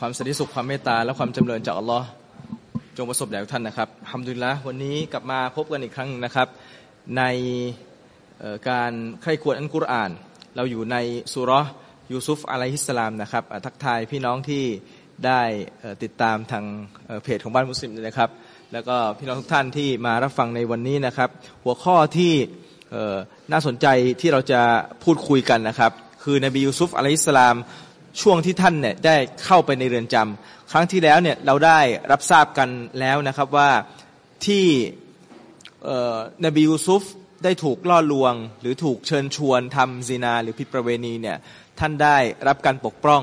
ความสันติสุขความเมตตาและความจำเริญจากอัลลอฮ์จงประสบแด่ท่านนะครับทำดุลละวันนี้กลับมาพบกันอีกครั้งนะครับ ในการไขขควรอันกุรอาน เราอยู่ในสุรยูซุฟอะลัยฮิสสลามนะครับทักทายพี่น้องที่ได้ติดตามทางเพจของบ้านมุสลิมนะครับ แล้วก็พี่น้องทุกท่านที่มารับฟังในวันนี้นะครับ หัวข้อที่น่าสนใจที่เราจะพูดคุยกันนะครับ คือนบียูซุฟอะลัยสลามช่วงที่ท่านเนี่ยได้เข้าไปในเรือนจำครั้งที่แล้วเนี่ยเราได้รับทราบกันแล้วนะครับว่าที่เนบียูซุฟได้ถูกล่อลวง หรือถูกเชิญชวนทำซีนาหรือผิดประเวณีเนี่ยท่านได้รับการปกป้อง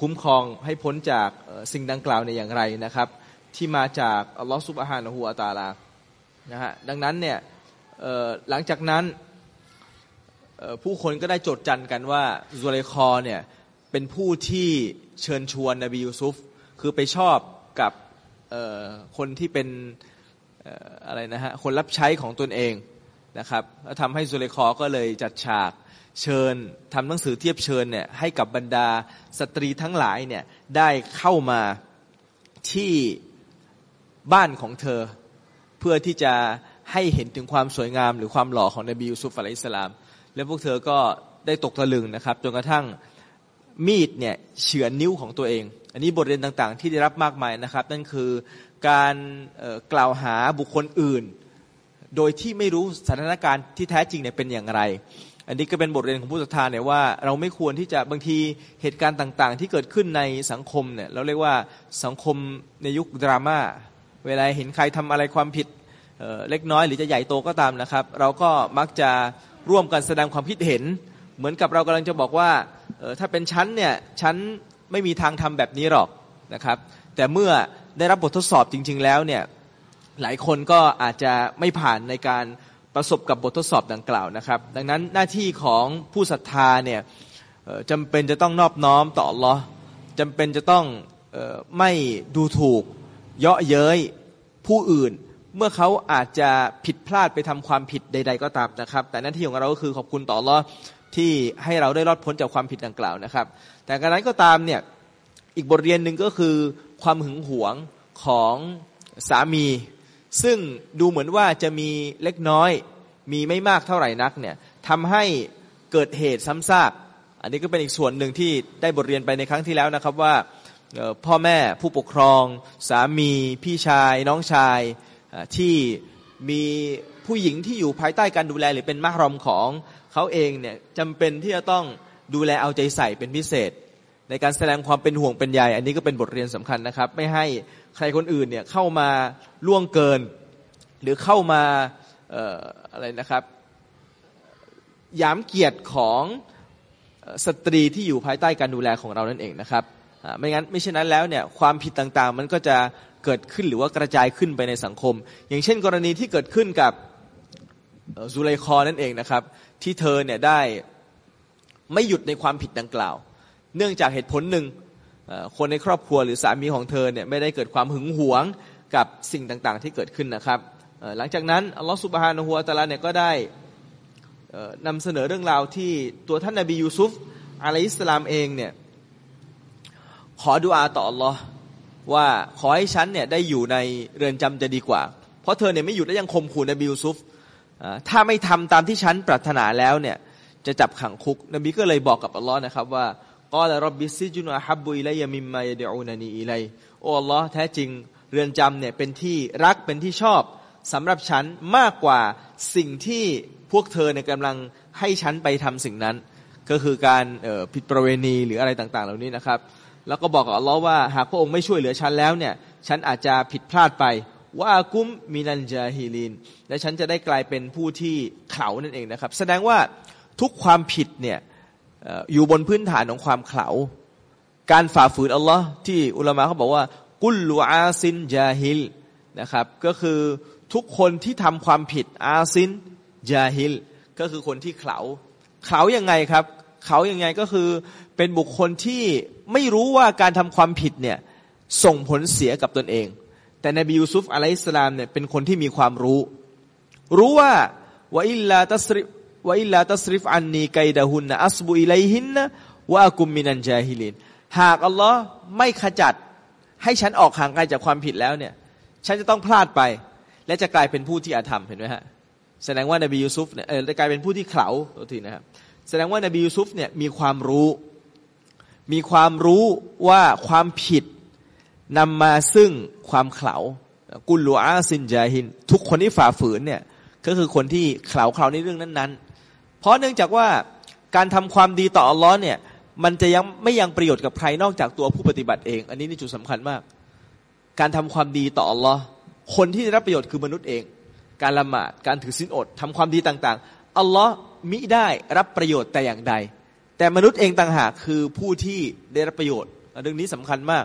คุ้มครองให้พ้นจากสิ่งดังกล่าวในอย่างไรนะครับ ที่มาจากอัลลอฮฺซุบฮานะฮูวะตาลานะฮะดังนั้นเนี่ยหลังจากนั้นผู้คนก็ได้โจดจันกันว่าซุเลคอเนี่ยเป็นผู้ที่เชิญชวนนบียูซุฟ คือไปชอบกับคนที่เป็นอะไรนะฮะคนรับใช้ของตนเองนะครับแล้วทำให้ซุเลคอก็เลยจัดฉากเชิญทำหนังสือเทียบเชิญเนี่ยให้กับบรรดาสตรีทั้งหลายเนี่ยได้เข้ามาที่ บ้านของเธอ เพื่อที่จะให้เห็นถึงความสวยงามหรือความหล่อของนบียูซุฟอะลัยฮิสลาม แล้วพวกเธอก็ได้ตกตะลึงนะครับจนกระทั่งมีดเนี่ยเฉือนนิ้วของตัวเอง อันนี้บทเรียนต่างๆ ที่ได้รับมากมายนะครับ นั่นคือการกล่าวหาบุคคลอื่น โดยที่ไม่รู้สถานการณ์ที่แท้จริงเนี่ยเป็นอย่างไร อันนี้ก็เป็นบทเรียนของผู้ศรัทธาเนี่ยว่าเราไม่ควรที่จะบางทีเหตุการณ์ต่างๆ ที่เกิดขึ้นในสังคมเนี่ยเราเรียกว่าสังคมในยุคดราม่า เวลาเห็นใครทำอะไรความผิดเเล็กน้อยหรือจะใหญ่โตก็ตามนะครับ เราก็มักจะร่วมกันแสดงความคิดเห็น เหมือนกับเรากำลังจะบอกว่าถ้าเป็นฉันเนี่ยฉันไม่มีทางทำแบบนี้หรอกนะครับ แต่เมื่อได้รับบททดสอบจริง ๆ แล้วเนี่ยหลายคนก็อาจจะไม่ผ่านในการประสบกับบททดสอบดังกล่าวนะครับ ดังนั้นหน้าที่ของผู้ศรัทธาเนี่ยจำเป็นจะต้องนอบน้อมต่ออัลลอจำเป็นจะต้องไม่ดูถูก เยาะเย้ยผู้อื่น เมื่อเขาอาจจะผิดพลาดไปทำความผิดใด ๆ ก็ตามนะครับ แต่หน้าที่ของเราก็คือขอบคุณต่ออัลลอฮ์ที่ให้เราได้รอดพ้นจากความผิดดังกล่าวนะครับ แต่การนั้นก็ตามเนี่ยอีกบทเรียนหนึ่งก็คือความหึงหวงของสามี ซึ่งดูเหมือนว่าจะมีเล็กน้อยมีไม่มากเท่าไหร่นักเนี่ยทำให้เกิดเหตุซ้ำซากอันนี้ก็เป็นอีกส่วนหนึ่งที่ได้บทเรียนไปในครั้งที่แล้วนะครับว่า พ่อแม่ผู้ปกครอง สามีพี่ชาย น้องชายที่มีผู้หญิงที่อยู่ภายใต้การดูแลหรือเป็นมารอมของเขาเองเนี่ยจำเป็นที่จะต้องดูแลเอาใจใส่เป็นพิเศษ ในการแสดงความเป็นห่วงเป็นใยอันนี้ก็เป็นบทเรียนสำคัญนะครับ ไม่ให้ใครคนอื่นเนี่ยเข้ามาล่วงเกิน หรือเข้ามาอออะไรนะครับหยามเกียรติของสตรีที่อยู่ภายใต้การดูแลของเรานั่นเองนะครับ ไม่งั้นไม่เช่นนั้นแล้วเนี่ยความผิดต่างๆ มันก็จะเกิดขึ้นหรือว่ากระจายขึ้นไปในสังคม อย่างเช่น กรณีที่เกิดขึ้นกับซุไลคอนั่นเองนะครับ ที่เธอเนี่ยได้ไม่หยุดในความผิดดังกล่าว เนื่องจากเหตุผลหนึ่งคนในครอบครัวหรือสามีของเธอเนี่ยไม่ได้เกิดความหึงหวงกับสิ่งต่างๆ ที่เกิดขึ้นนะครับหลังจากนั้นอัลลอฮฺสุบฮานะฮูวะตะลาเนี่ยก็ได้นำเสนอเรื่องราวที่ตัวท่านนบียูซุฟอะลัยฮิสสลามเองเนี่ย ขอดุอาต่ออัลลอฮ์ว่าขอให้ฉันเนี่ยได้อยู่ในเรือนจำจะดีกว่า เพราะเธอเนี่ยไม่อยู่และยังข่มขู่นบียูซุฟถ้าไม่ทำตามที่ฉันปรารถนาแล้วเนี่ยจะจับขังคุก นบีก็เลยบอกกับอัลลอฮ์นะครับว่ากอลรับบิซิจุนอาฮับบุอิลัยมิมมายดอูนานีอิลัยโอ้อัลลอฮ์แท้จริงเรือนจำเนี่ยเป็นที่รักเป็นที่ชอบสำหรับฉันมากกว่าสิ่งที่พวกเธอเนี่ยกำลังให้ฉันไปทำสิ่งนั้น ก็คือการออผิดประเวณีหรืออะไรต่าง ๆ เหล่านี้นะครับ แล้วก็บอกกับอัลลอฮ์ว่าหากพระองค์ไม่ช่วยเหลือฉันแล้วเนี่ยฉันอาจจะผิดพลาดไปว่ากุมมินันจาฮิลิน และฉันจะได้กลายเป็นผู้ที่เข่านั่นเองนะครับ แสดงว่าทุกความผิดเนี่ยอยู่บนพื้นฐานของความเขลาการฝ่าฝืนอัลลอฮ์ที่อุลามะเขาบอกว่า กุลลูอาซินจาฮิลนะครับ ก็คือทุกคนที่ทำความผิดอาซินจาฮิล ก็คือคนที่เขลาเขลายังไงครับ เขายังไงก็คือเป็นบุคคลที่ ไม่รู้ว่าการทำความผิดเนี่ยส่งผลเสียกับตนเอง แต่นบียูซุฟอะลัยสลามเนี่ยเป็นคนที่มีความรู้ รู้ว่าوإلا تصر وإلا تصرف عني كيدهن أصب إليهن وأكن من الجاهلينหากอัลลอฮ์ไม่ขจัดให้ฉันออกห่างไกลจากความผิดแล้วเนี่ย ฉันจะต้องพลาดไป และจะกลายเป็นผู้ที่อาธรรมเห็นไหมฮะแสดงว่านบียูซุฟเนี่ยเออจะกลายเป็นผู้ที่เข่าตัวทีนะครับแสดงว่านบียูซุฟเนี่ยมีความรู้ มีความรู้ว่าความผิดนำมาซึ่งความเข่ากุลลูอาซินจาฮิน ทุกคนที่ฝ่าฝืนเนี่ยก็คือคนที่เข่าเข่าในเรื่องนั้นๆ เพราะเนื่องจากว่าการทำความดีต่ออัลลอฮ์เนี่ยมันจะยังไม่ยังประโยชน์กับใครนอกจากตัวผู้ปฏิบัติเอง อันนี้นี่จุดสำคัญมาก การทำความดีต่ออัลลอฮ์คนที่ได้รับประโยชน์คือมนุษย์เอง การละหมาดการถือศีลอดทำความดีต่างๆอัลลอฮ์มิได้รับประโยชน์แต่อย่างใด แต่มนุษย์เองต่างหากคือผู้ที่ได้รับประโยชน์เรื่องนี้สำคัญมาก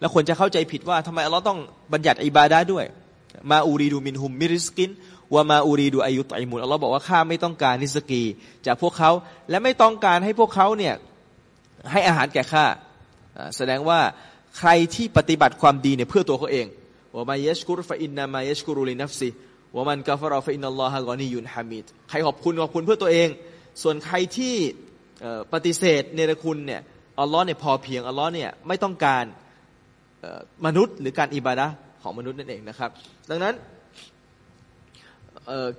แล้วคนจะเข้าใจผิดว่าทำไมอัลลอฮ์ต้องบัญญัติอิบาดาด้วย ما أريد منهم من رزق وما أريد أن يطعمونอัลลอฮ์บอกว่าข้าไม่ต้องการริสกี จากพวกเขาและไม่ต้องการให้พวกเขาเนี่ยให้อาหารแก่ข้าแสดงว่าใครที่ปฏิบัติความดีเนี่ยเพื่อตัวเขาเองومن يشكر فإنما يشكر لنفسه ومن كفر فإن الله غني حميدใครขอบคุณขอบคุณเพื่อตัวเอง ส่วนใครที่ ปฏิเสธเนรคุณเนี่ยอัลลอฮ์เนี่ยพอเพียงอัลลอฮ์เนี่ยไม่ต้องการมนุษย์หรือการอิบาดะของมนุษย์นั่นเองนะครับ ดังนั้น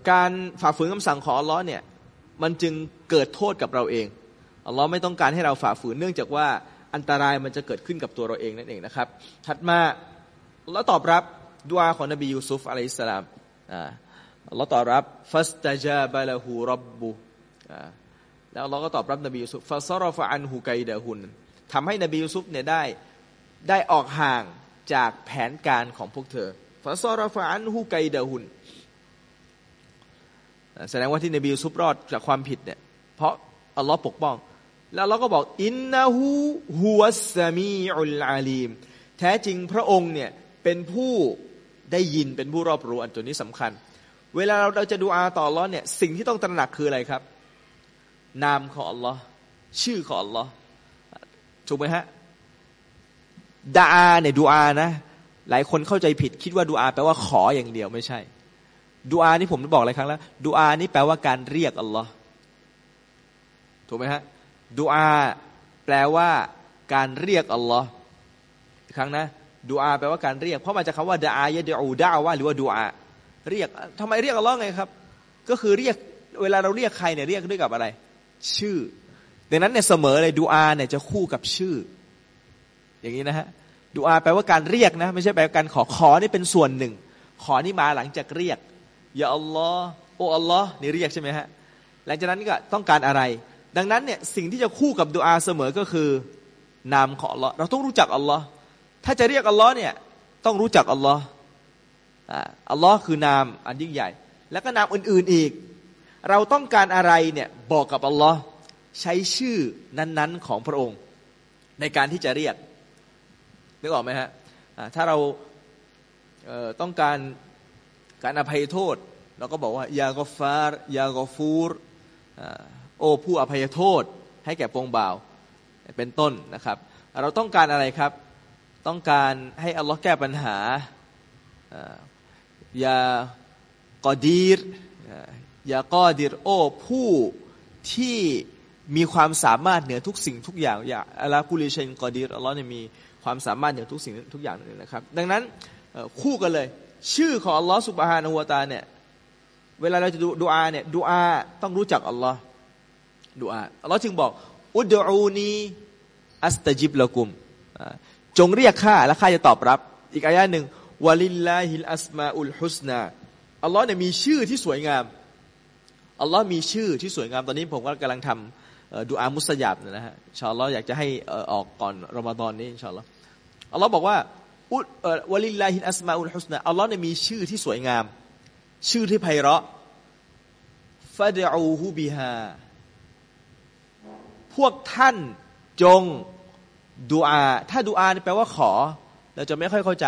การฝ่าฝืนคำสั่งของอัลลอฮ์เนี่ยมันจึงเกิดโทษกับเราเองอัลลอฮ์ไม่ต้องการให้เราฝ่าฝืนเนื่องจากว่าอันตรายมันจะเกิดขึ้นกับตัวเราเองนั่นเองนะครับถัดมาเราตอบรับดุอาของนบียูซุฟอะลัยฮิสสลามอัลลอฮ์ตอบรับฟัสตาจาบะละหูรับบุ แล้วเราก็ตอบรับนบียูซุฟฟาซารฟะอันหูไกดะฮุนทำให้นบียูซุฟเนี่ยได้ได้ออกห่างจากแผนการของพวกเธอฟาซารฟะอันหูไกดะฮุนแสดงว่าที่นบียูซุฟรอดจากความผิดเนี่ยเพราะอัลลอฮ์ปกป้อง แล้วเราก็บอกอินนาหูฮุวัสมีอุลอาลีม แท้จริงพระองค์เนี่ยเป็นผู้ได้ยินเป็นผู้รอบรู้อันตัวนี้สำคัญ เวลาเราเราจะดูอาต่ออัลลอฮ์เนี่ยสิ่งที่ต้องตระหนักคืออะไรครับ นามของอัลลอฮ์ชื่อของอัลลอฮ์ถูกไหมฮะดาอาเนี่ยดูอานะหลายคนเข้าใจผิดคิดว่าดูอาแปลว่าขออย่างเดียวไม่ใช่ดูอานี่ผมบอกหลายครั้งแล้วดูอานี่แปลว่าการเรียกอัลลอฮ์ถูกไหมฮะดูอาแปลว่าการเรียกอัลลอฮ์อีกครั้งนะดูอาแปลว่าการเรียก เพราะมาจากคาว่าดาอายะดอูดาว่าหรือว่าดูอาเรียกทำไมเรียกอัลลอฮ์ไงครับ ก็คือเรียกเวลาเราเรียกใครเนี่ยเรียกด้วยกับอะไร ชื่อ ดังนั้นเนี่ยเสมอเลยดูอาเนี่ยจะคู่กับชื่อ อย่างนี้นะฮะดูอาแปลว่าการเรียกนะ ไม่ใช่แปลว่าการขอขอนี่เป็นส่วนหนึ่ง ขอนี่มาหลังจากเรียกอย่าอัลลอฮ์โออัลลอฮ์นี่เรียกใช่ไหมฮะหลังจากนั้นก็ต้องการอะไร ดังนั้นเนี่ยสิ่งที่จะคู่กับดูอาเสมอก็คือนามของอัลลอฮ์เราต้องรู้จักอัลลอฮ์ถ้าจะเรียกอัลลอฮ์เนี่ยต้องรู้จักอัลลอฮ์อัลลอฮ์คือนามอันยิ่งใหญ่ แล้วก็นามอื่นๆอีก เราต้องการอะไรเนี่ยบอกกับอัลลอฮ์ใช้ชื่อนั้น ๆ ของพระองค์ ในการที่จะเรียกนึกออกไหมฮะถ้าเราต้องการการอภัยโทษ เราก็บอกว่ายากฟารยากฟูรโอผู้อภัยโทษ ให้แก่ปวงบ่าวเป็นต้นนะครับ เราต้องการอะไรครับ ต้องการให้อัลลอฮ์แก้ปัญหายากอดีร ย่ากอดีรโอผู้ที่มีความสามารถเหนือทุกสิ่งทุกอย่างอย่าอัลลอฮ์กุลิเชนกอดีรอัลลอฮ์เนี่ยมีความสามารถเหนือทุกสิ่งทุกอย่างเลยนะครับ ดังนั้นคู่กันเลย ชื่อของอัลลอฮ์สุบฮานาหัวตาเนี่ยเวลาเราจะดูดูอาเนี่ยดูอาต้องรู้จักอัลลอฮ์ดูอาอัลลอฮ์จึงบอก อุดอูนีอัสตจิบละกุม จงเรียกข้าและข้าจะตอบรับ อีกอายะหนึ่งวะลิลลาฮิลอัสมาอุลฮุสนาอัลลอฮ์เนี่ยมีชื่อที่สวยงาม อัลลอฮ์มีชื่อที่สวยงามตอนนี้ผมก็กำลังทำดูอามุสยาบนะฮะชาอัลลอฮ์อยากจะให้ออกก่อนรอมฎอนนี้ชาอัลลอฮ์อัลลอฮ์บอกว่าอุวะลิลลาฮิลอัสมาอุลฮุสนาอัลลอฮ์เนี่ยมีชื่อที่สวยงาม ชื่อที่ไพเราะฟาดอูฮูบิฮาพวกท่านจงดูอา ถ้าดูอาแปลว่าขอ เราจะไม่ค่อยเข้าใจ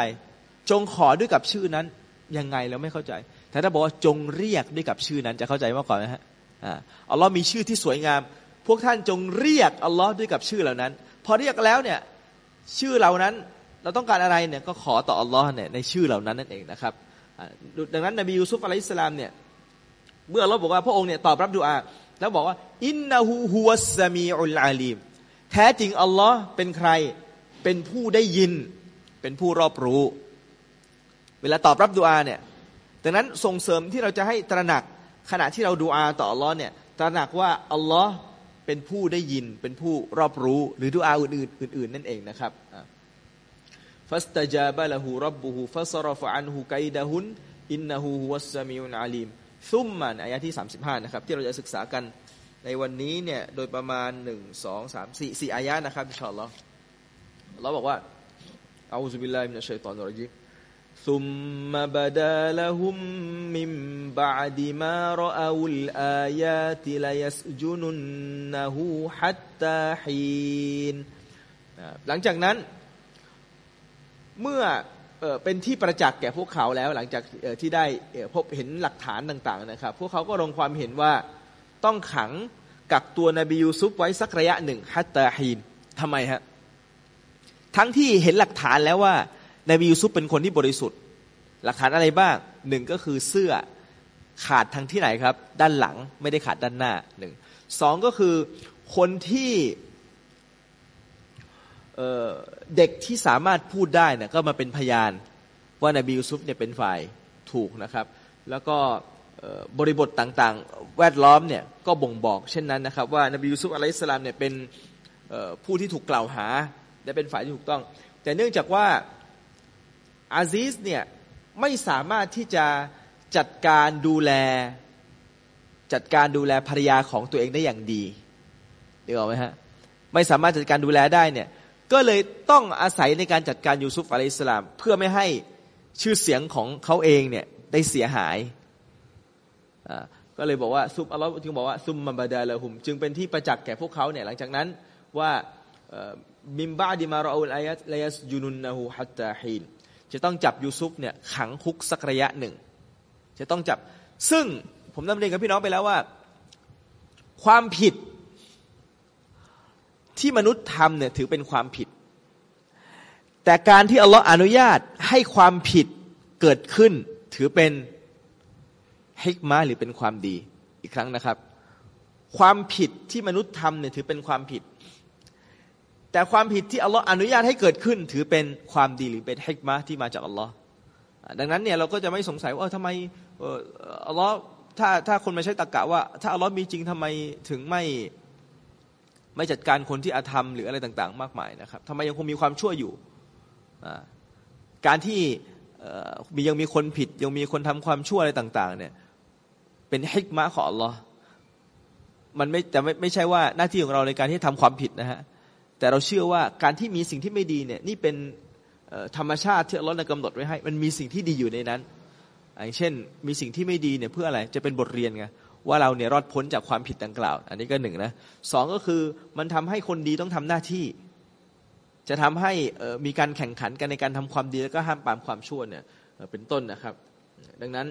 จงขอด้วยกับชื่อนั้น ยังไงเราไม่เข้าใจ แต่ถ้าบอกว่าจงเรียกด้วยกับชื่อนั้นจะเข้าใจมากกว่านะฮะอัลลอฮ์มีชื่อที่สวยงาม พวกท่านจงเรียกอัลลอฮ์ด้วยกับชื่อเหล่านั้น พอเรียกแล้วเนี่ยชื่อเหล่านั้นเราต้องการอะไรเนี่ยก็ขอต่ออัลลอฮ์เนี่ยในชื่อเหล่านั้นนั่นเองนะครับดังนั้นนบียูซุฟอะลัยฮิสสลามเนี่ยเมื่อเราบอกว่าพระองค์เนี่ยตอบรับดุอาแล้วบอกว่าอินนาหูฮุวสมีอุลอาลีมแท้จริงอัลลอฮ์เป็นใครเป็นผู้ได้ยินเป็นผู้รอบรู้ เวลาตอบรับดุอาเนี่ย ดังนั้นส่งเสริมที่เราจะให้ตระหนักขณะที่เราดูอาต่ออัลลอฮ์เนี่ยตระหนักว่าอัลลอฮ์เป็นผู้ได้ยินเป็นผู้รอบรู้หรือดูอาอื่นๆอื่นๆนั่นเองนะครับฟัสตจาบะละหูรับบุหูฟัสรฟอันหูไกดะฮุนอินนะฮูฮุวัสมิอุนอาลีมซุมมันอายะที่ 35 นะครับ ที่เราจะศึกษากันในวันนี้เนี่ยโดยประมาณ 1 2 3 4 4อายะนะครับอินชาอัลลอฮ์เราบอกว่าอาอุซุบิลลาฮิมินัชชัยตอนรจิม ثم بدا لهم من بعد ما رأوا الآيات ليسجننه حتى حين หลังจากนั้นเมื่อเป็นที่ประจักษ์แก่พวกเขาแล้ว หลังจากที่ได้พบเห็นหลักฐานต่างๆนะครับ พวกเขาก็ลงความเห็นว่าต้องขังกักตัวนบียูซุปไว้สักระยะหนึ่งฮัตตาฮีนทำไมฮะทั้งที่เห็นหลักฐานแล้วว่า นบียูซุปเป็นคนที่บริสุทธิ์ หลักฐานอะไรบ้างหนึ่งก็คือเสื้อขาดทางที่ไหนครับ ด้านหลังไม่ได้ขาดด้านหน้าหนึ่งสองก็คือคนที่เเด็กที่สามารถพูดได้เนี่ยก็มาเป็นพยานว่านบียูซุฟเนี่ยเป็นฝ่ายถูกนะครับ แล้วก็บริบทต่างๆ แวดล้อมเนี่ยก็บ่งบอกเช่นนั้นนะครับ ว่านบียูซุฟอะลัยสลามเนี่ยเป็นผู้ที่ถูกกล่าวหาและเป็นฝ่ายที่ถูกต้อง แต่เนื่องจากว่า อาซิสเนี่ยไม่สามารถที่จะจัดการดูแล จัดการดูแลภรรยาของตัวเองได้อย่างดีเดี๋ยวไหมฮะไม่สามารถจัดการดูแลได้เนี่ยก็เลยต้องอาศัยในการจัดการยูซุฟอะลัยสลาม เพื่อไม่ให้ชื่อเสียงของเขาเองเนี่ยได้เสียหายก็เลยบอกว่าซุปอัลลอฮ์จึงบอกว่าซุมมาบาดาละหุม จึงเป็นที่ประจักษ์แก่พวกเขาเนี่ยหลังจากนั้นว่ามิมบาดิมารออุลอายะลยัสยูนุนนะฮูฮัตตาฮีน จะต้องจับยูซุฟเนี่ยขังคุกสักระยะหนึ่ง จะต้องจับซึ่งผมนำเรียนกับพี่น้องไปแล้วว่า ความผิดที่มนุษย์ทำเนี่ยถือเป็นความผิด แต่การที่อัลลอฮ์อนุญาตให้ความผิดเกิดขึ้น ถือเป็นฮิกมาหรือเป็นความดีอีกครั้งนะครับ ความผิดที่มนุษย์ทำเนี่ยถือเป็นความผิด แต่ความผิดที่อัลลอฮ์อนุญาตให้เกิดขึ้น ถือเป็นความดีหรือเป็นฮิกมาที่มาจากอัลลอฮ์ดังนั้นเนี่ยเราก็จะไม่สงสัยว่าทำไมอัลลอฮ์ถ้าถ้าคนมาใช้ตะกะว่า ถ้าอัลลอฮ์มีจริงทำไมถึงไม่ไม่จัดการคนที่อาธรรมหรืออะไรต่าง ๆ มากมายนะครับทำไมยังคงมีความชั่วอยู่การที่มียังมีคนผิด ยังมีคนทำความชั่วอะไรต่าง ๆ เนี่ยเป็นฮิกมะของอัลลอฮ์มันไม่แต่ไม่ไม่ใช่ว่าหน้าที่ของเราในการที่ทำความผิดนะฮะ แต่เราเชื่อว่าการที่มีสิ่งที่ไม่ดีเนี่ยนี่เป็นธรรมชาติที่อัลลอฮ์กำหนดไว้ให้ มันมีสิ่งที่ดีอยู่ในนั้นอย่างเช่น มีสิ่งที่ไม่ดีเนี่ยเพื่ออะไรจะเป็นบทเรียนไงว่าเราเนี่ยรอดพ้นจากความผิดดังกล่าว อันนี้ก็หนึ่งนะสองก็คือมันทำให้คนดีต้องทำหน้าที่ จะทำให้มีการแข่งขันกันในการทำความดีแล้วก็ห้ามปามความชั่วเนี่ยเป็นต้นนะครับ ดังนั้น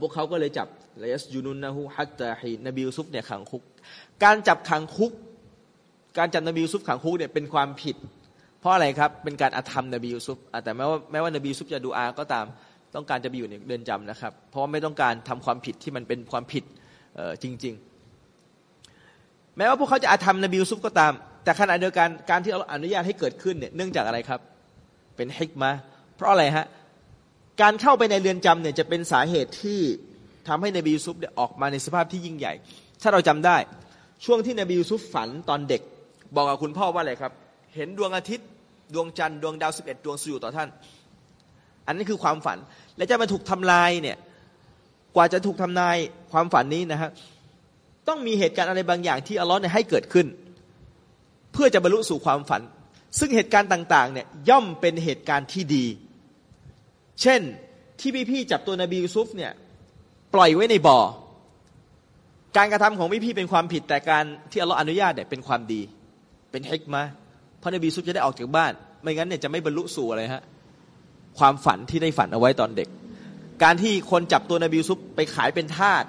พวกเขาก็เลยจับเลสยูนุนนะฮูฮัตตาฮีนบียูซุฟเนี่ยขังคุก การจับขังคุก การจับนบียูซุฟขังคุกเนี่ยเป็นความผิด เพราะอะไรครับเป็นการอาธรรมนบียูซุฟแต่แม้ว่าแม้ว่านบียูซุฟจะดูอาก็ตามต้องการจะไปอยู่ในเดือนจำนะครับ เพราะว่าไม่ต้องการทำความผิดที่มันเป็นความผิดจริง ๆ แม้ว่าพวกเขาจะอาธรรมนบียูซุฟก็ตาม แต่ขณะเดียวกันการที่เราอนุญาตให้เกิดขึ้นเนี่ยเนื่องจากอะไรครับ เป็นฮิกมาเพราะอะไรฮะการเข้าไปในเรือนจำเนี่ยจะเป็นสาเหตุที่ทำให้นบียูซุฟเนี่ยออกมาในสภาพที่ยิ่งใหญ่ ถ้าเราจำได้ช่วงที่นบียูซุฟฝันตอนเด็ก บอกกับคุณพ่อว่าอะไรครับ เห็นดวงอาทิตย์ดวงจันทร์ดวงดาวสิบเอ็ดดวงสู่ต่อท่าน อันนี้คือความฝัน และจะมาถูกทำลายเนี่ยกว่าจะถูกทำนายความฝันนี้นะฮะต้องมีเหตุการณ์อะไรบางอย่างที่อัลลอฮ์เนี่ยให้เกิดขึ้น เพื่อจะบรรลุสู่ความฝัน ซึ่งเหตุการณ์ต่างๆเนี่ยย่อมเป็นเหตุการณ์ที่ดี เช่นที่พี่ๆจับตัวนบียูซุฟเนี่ยปล่อยไว้ในบ่อการกระทำของพี่ๆเป็นความผิดแต่การที่อัลลอฮ์อนุญาตเนี่ยเป็นความดี เป็นฮิกมาพระนบีซุฟจะได้ออกจากบ้าน ไม่งั้นเนี่ยจะไม่บรรลุสู่อะไรฮะความฝันที่ได้ฝันเอาไว้ตอนเด็ก การที่คนจับตัวนบีซุปไปขายเป็นทาส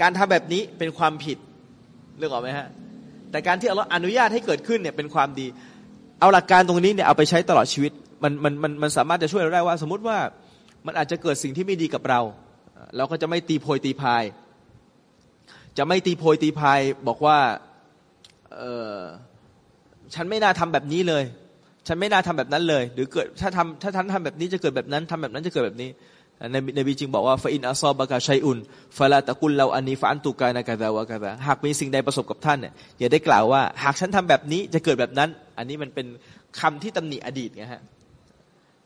การทำแบบนี้เป็นความผิดเรื่องออกไหมฮะแต่การที่เราอนุญาตให้เกิดขึ้นเนี่ยเป็นความดี เอาหลักการตรงนี้เนี่ยเอาไปใช้ตลอดชีวิตมันมันมันมันสามารถจะช่วยเราได้ว่า สมมติว่ามันอาจจะเกิดสิ่งที่ไม่ดีกับเรา เราก็จะไม่ตีโพยตีพาย จะไม่ตีโพยตีพายบอกว่าเออ ฉันไม่น่าทำแบบนี้เลย ฉันไม่น่าทำแบบนั้นเลย หรือเกิดถ้าทำถ้าท่านทำแบบนี้จะเกิดแบบนั้นทำแบบนั้นจะเกิดแบบนี้ในในบีจึงบอกว่าฟาอินอัซอบะกาชัยอุนฟาลาตะกุลเราอันนี้ฟาอันตุกานากาดาวะกาดาหากมีสิ่งใดประสบกับท่านเนี่ยอย่าได้กล่าวว่า หากฉันทำแบบนี้จะเกิดแบบนั้น อันนี้มันเป็นคำที่ตำหนิอดีตไงฮะ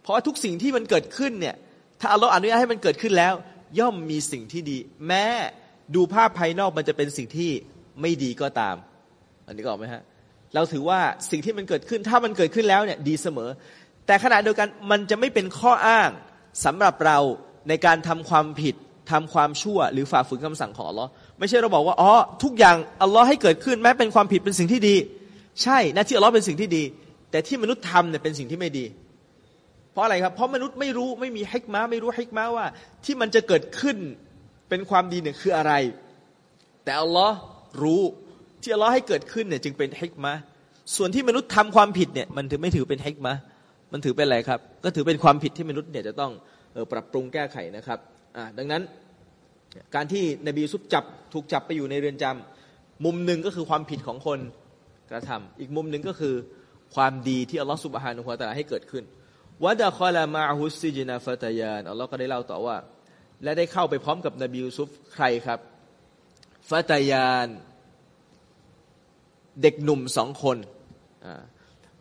เพราะทุกสิ่งที่มันเกิดขึ้นเนี่ยถ้าอัลลอฮ์อนุญาตให้มันเกิดขึ้นแล้ว ย่อมมีสิ่งที่ดี แม้ดูภาพภายนอกมันจะเป็นสิ่งที่ไม่ดีก็ตาม อันนี้ก็ออกไหมฮะ เราถือว่าสิ่งที่มันเกิดขึ้นถ้ามันเกิดขึ้นแล้วเนี่ยดีเสมอ แต่ขณะเดียวกันมันจะไม่เป็นข้ออ้างสำหรับเราในการทำความผิดทำความชั่ว หรือฝ่าฝืนคำสั่งของอัลลอฮ์ไม่ใช่เราบอกว่าอ๋อทุกอย่างอัลลอฮ์ให้เกิดขึ้นแม้เป็นความผิดเป็นสิ่งที่ดี ใช่หน้าที่อัลลอฮ์เป็นสิ่งที่ดี แต่ที่มนุษย์ทำเนี่ยเป็นสิ่งที่ไม่ดี เพราะอะไรครับเพราะมนุษย์ไม่รู้ไม่มีฮิกมาไม่รู้ฮิกมาว่า ที่มันจะเกิดขึ้นเป็นความดีเนี่ยคืออะไร แต่อัลลอฮ์รู้ ที่อัลลอฮ์ให้เกิดขึ้นเนี่ยจึงเป็นฮิกมาส่วนที่มนุษย์ทำความผิดเนี่ยมันถือไม่ถือเป็นฮิกมามันถือเป็นอะไรครับ ก็ถือเป็นความผิดที่มนุษย์เนี่ยจะต้องปรับปรุงแก้ไขนะครับอ่าดังนั้นการที่นบียูซุฟถูกจับไปอยู่ในเรือนจำมุมหนึ่งก็คือความผิดของคนกระทำอีกมุมหนึ่งก็คือความดีที่อัลลอฮฺสุบฮานุฮวาตาลาให้เกิดขึ้นودخل معه السجن فتيانอัลลอฮ์ก็ได้เล่าต่อว่า และได้เข้าไปพร้อมกับนบียูซุฟใครครับفتيان เด็กหนุ่มสองคน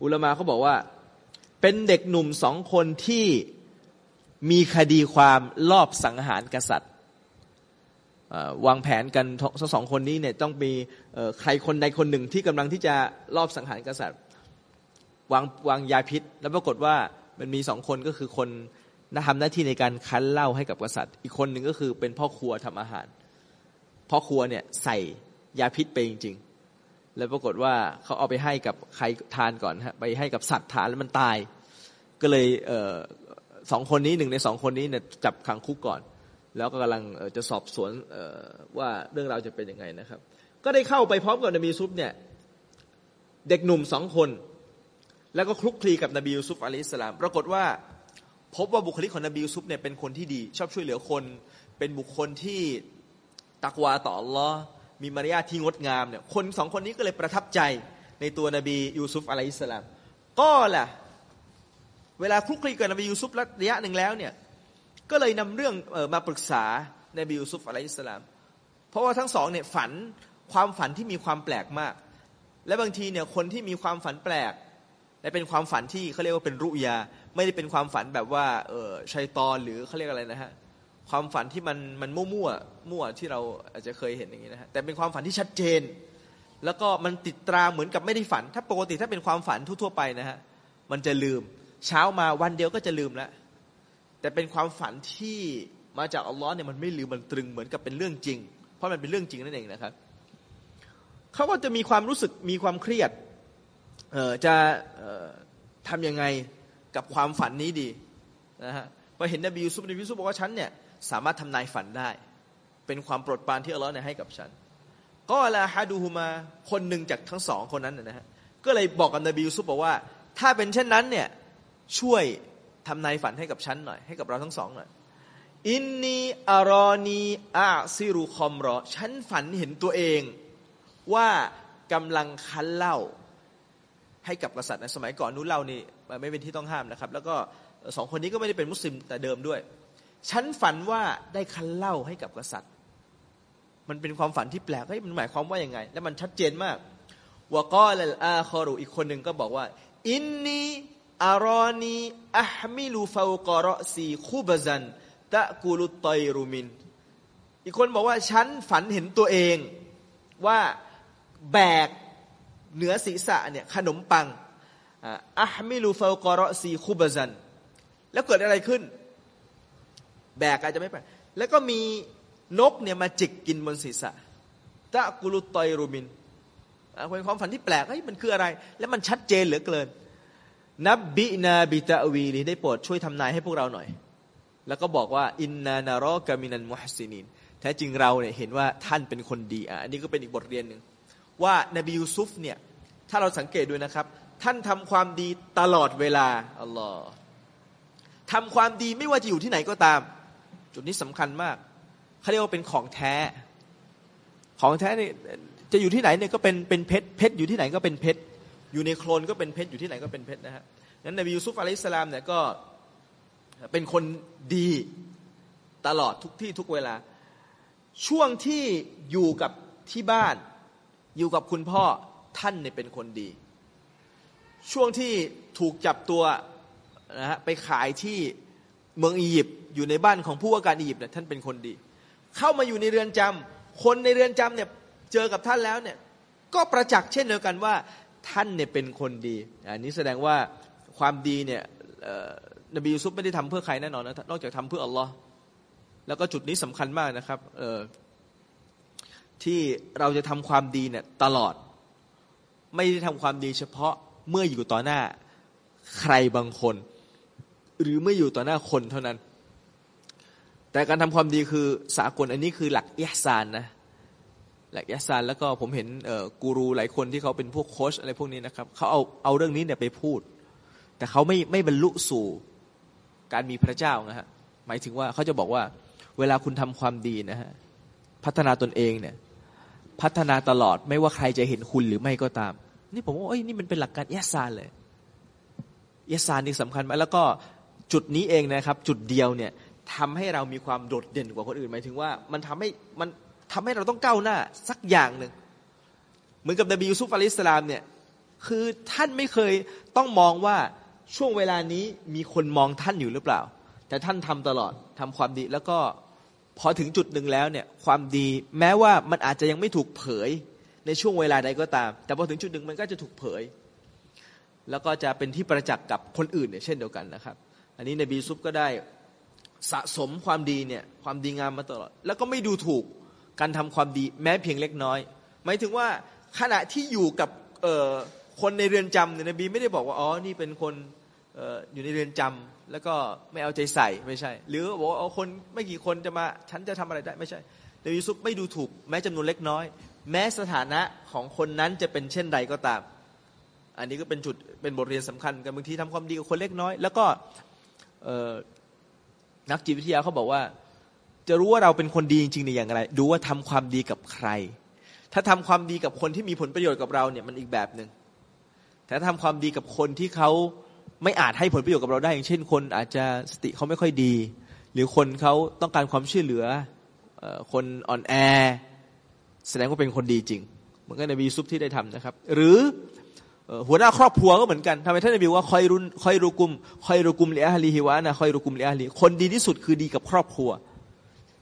อุลมาเขาบอกว่า เป็นเด็กหนุ่มสองคนที่มีคดีความลอบสังหารกษัตริย์วางแผนกันทั้งสองคนนี้เนี่ยต้องมีใครคนใดคนหนึ่งที่กำลังที่จะลอบสังหารกษัตริย์วางวางยาพิษ แล้วปรากฏว่ามันมีสองคนก็คือคนนทำหน้าที่ในการคั้นเหล้าให้กับกษัตริย์ อีกคนหนึ่งก็คือเป็นพ่อครัวทำอาหารพ่อครัวเนี่ยใส่ยาพิษไปจริง แล้วปรากฏว่าเขาเอาไปให้กับใครทานก่อนฮะไปให้กับสัตว์ทานแล้วมันตาย ก็เลยสองคนนี้หนึ่งในสองคนนี้เนี่ยจับขังคุกก่อน แล้วก็กำลังจะสอบสวนว่าเรื่องราวจะเป็นยังไงนะครับ ก็ได้เข้าไปพร้อมกับนบีซุฟเนี่ยเด็กหนุ่มสองคน แล้วก็คลุกคลีกับนบียูซุฟอะลัยฮิสสลามปรากฏว่าพบว่าบุคลิกของนบียูซุฟเนี่ยเป็นคนที่ดี ชอบช่วยเหลือคน เป็นบุคคลที่ตักวาต่ออัลลอฮ์ มีมารยาทที่งดงามเนี่ยคนสองคนนี้ก็เลยประทับใจในตัวนบียูซุฟอะลัยฮิสสลามก็ล่ะเวลาคลุกคลีกับนบียูซุฟระยะหนึ่งแล้วเนี่ยก็เลยนำเรื่องออมาปรึกษานบียูซุฟอะลัยฮิสสลาม เพราะว่าทั้งสองเนี่ยฝันความฝันที่มีความแปลกมาก และบางทีเนี่ยคนที่มีความฝันแปลก และเป็นความฝันที่เขาเรียกว่าเป็นรุยา ไม่ได้เป็นความฝันแบบว่าเออชัยตอนหรือเขาเรียกอะไรนะฮะ ความฝันที่มันมันมั่วมั่วมั่วที่เราอาจจะเคยเห็นอย่างนี้นะฮะแต่เป็นความฝันที่ชัดเจน แล้วก็มันติดตราเหมือนกับไม่ได้ฝัน ถ้าปกติถ้าเป็นความฝันทั่วๆไปนะฮะมันจะลืม เช้ามาวันเดียวก็จะลืมแล้วแต่เป็นความฝันที่มาจากอัลลอฮ์เนี่ยมันไม่ลืมมันตรึงเหมือนกับเป็นเรื่องจริง เพราะมันเป็นเรื่องจริงนั่นเองนะครับเขาก็จะมีความรู้สึกมีความเครียดเออจะทำยังไงกับความฝันนี้ดีนะฮะพอเห็นนบียูซุฟนบียูซุฟบอกว่าฉันเนี่ย สามารถทำนายฝันได้ เป็นความโปรดปรานที่อัลลอฮ์เนี่ยให้กับฉัน ก็ลาฮาดูฮูมาคนหนึ่งจากทั้งสองคนนั้นนะฮะก็เลยบอกกับนบียูซุฟบอกว่า ถ้าเป็นเช่นนั้นเนี่ยช่วยทำนายฝันให้กับฉันหน่อยให้กับเราทั้งสองหน่อยอินนีอารอนีอาซิรุคอมรอฉันฝันเห็นตัวเองว่ากำลังคั้นเหล้าให้กับกษัตริย์ในสมัยก่อนนู้นเหล้านี่ไม่เป็นที่ต้องห้ามนะครับ แล้วก็สองคนนี้ก็ไม่ได้เป็นมุสลิมแต่เดิมด้วย ฉันฝันว่าได้คั้นเหล้าให้กับกษัตริย์ มันเป็นความฝันที่แปลกเฮ้ยมันหมายความว่ายังไง และมันชัดเจนมากوقال الآخرอีกคนหนึ่งก็บอกว่า إني أراني أحمل فوق رأسي خبزا تأكل الطير منه อีกคนบอกว่าฉันฝันเห็นตัวเองว่าแบกเหนือศีรษะเนี่ยขนมปังأحمل فوق رأسي خبزا แล้วเกิดอะไรขึ้น แบกอาจจะไม่ไป แล้วก็มีนกเนี่ยมาจิกกินบนศีรษะتأكل الطير منهเป็นความฝันที่แปลกเฮ้ยมันคืออะไร แล้วมันชัดเจนเหลือเกิน نبئنا بتأويلهได้โปรดช่วยทำนายให้พวกเราหน่อย แล้วก็บอกว่า إنا نراك من المحسنينแท้จริงเราเนี่ยเห็นว่าท่านเป็นคนดีอะอันนี้ก็เป็นอีกบทเรียนหนึ่งว่านบียูซุฟเนี่ยถ้าเราสังเกตดูนะครับ ท่านทำความดีตลอดเวลาอัลลอฮ์ทำความดีไม่ว่าจะอยู่ที่ไหนก็ตาม จุดนี้สำคัญมากเขาเรียกว่าเป็นของแท้ ของแท้เนี่ยจะอยู่ที่ไหนเนี่ยก็เป็นเป็นเพชรเพชรอยู่ที่ไหนก็เป็นเพชรอยู่ในโคลนก็เป็นเพชรอยู่ที่ไหนก็เป็นเพชรนะฮะนั้นนบียูซุฟอะลัยสลามเนี่ยก็เป็นคนดีตลอดทุกที่ทุกเวลา ช่วงที่อยู่กับที่บ้าน อยู่กับคุณพ่อท่านเนี่ยเป็นคนดี ช่วงที่ถูกจับตัวนะฮะไปขายที่ เมืองอียิปต์อยู่ในบ้านของผู้ว่าการอียิปต์เนี่ยท่านเป็นคนดี เข้ามาอยู่ในเรือนจำคนในเรือนจำเนี่ยเจอกับท่านแล้วเนี่ยก็ประจักษ์เช่นเดียวกันว่าท่านเนี่ยเป็นคนดี อันนี้แสดงว่าความดีเนี่ยนบียูซุฟไม่ได้ทำเพื่อใครแน่นอนนะนอกจากทำเพื่ออัลลอฮ์แล้วก็จุดนี้สำคัญมากนะครับที่เราจะทำความดีเนี่ยตลอด ไม่ได้ทำความดีเฉพาะเมื่ออยู่ต่อหน้าใครบางคน หรือเมื่ออยู่ต่อหน้าคนเท่านั้น แต่การทำความดีคือสากลอันนี้คือหลักอิสานนะหลักอิสานแล้วก็ผมเห็นกูรูหลายคนที่เขาเป็นพวกโค้ชอะไรพวกนี้นะครับเขาเอาเอาเรื่องนี้เนี่ยไปพูด แต่เขาไม่ไม่บรรลุสู่การมีพระเจ้านะฮะหมายถึงว่าเขาจะบอกว่าเวลาคุณทำความดีนะฮะพัฒนาตนเองเนี่ยพัฒนาตลอดไม่ว่าใครจะเห็นคุณหรือไม่ก็ตาม นี่ผมว่าเอ้ยนี่มันเป็นหลักการยะซานเลยยะซานนี่สำคัญมากแล้วก็ จุดนี้เองนะครับ จุดเดียวเนี่ยทำให้เรามีความโดดเด่นกว่าคนอื่นหมายถึงว่ามันทำให้มันทำให้เราต้องก้าวหน้าสักอย่างหนึ่งเหมือนกับนบียูซุฟอะลัยสลามเนี่ยคือท่านไม่เคยต้องมองว่าช่วงเวลานี้มีคนมองท่านอยู่หรือเปล่า แต่ท่านทำตลอดทำความดีแล้วก็พอถึงจุดหนึ่งแล้วเนี่ยความดีแม้ว่ามันอาจจะยังไม่ถูกเผยในช่วงเวลาใดก็ตาม แต่พอถึงจุดหนึ่งมันก็จะถูกเผย แล้วก็จะเป็นที่ประจักษ์กับคนอื่นเนี่ยเช่นเดียวกันนะครับ อันนี้ในบีซุปก็ได้สะสมความดีเนี่ยความดีงามมาตลอด แล้วก็ไม่ดูถูกการทำความดีแม้เพียงเล็กน้อย หมายถึงว่าขณะที่อยู่กับคนในเรือนจำเนี่ยนบีไม่ได้บอกว่าอ๋อนี่เป็นคนอยู่ในเรือนจำแล้วก็ไม่เอาใจใส่ไม่ใช่ หรือบอกว่าเอาคนไม่กี่คนจะมาฉันจะทำอะไรได้ไม่ใช่นบีซุฟไม่ดูถูกแม้จำนวนเล็กน้อย แม้สถานะของคนนั้นจะเป็นเช่นใดก็ตาม อันนี้ก็เป็นจุดเป็นบทเรียนสำคัญกันบางทีทำความดีกับคนเล็กน้อย แล้วก็ นักจิตวิทยาเขาบอกว่า จะรู้ว่าเราเป็นคนดีจริงๆในอย่างไร ดูว่าทำความดีกับใคร ถ้าทำความดีกับคนที่มีผลประโยชน์กับเราเนี่ยมันอีกแบบหนึ่งแต่ทำความดีกับคนที่เขาไม่อาจให้ผลประโยชน์กับเราได้ อย่างเช่น คนอาจจะสติเขาไม่ค่อยดี หรือคนเขาต้องการความช่วยเหลือคนอ่อนแอ แสดงว่าเป็นคนดีจริงเหมือนกันในบีซุปที่ได้ทำนะครับ หรือ หัวหน้าครอบครัวก็เหมือนกันทำไมท่านนบีว่าคอยรุนคอยรุกุมคอยรุกุมเลียฮลีฮิวานะคอยรุกุมเลียฮลีคนดีที่สุดคือดีกับครอบครัว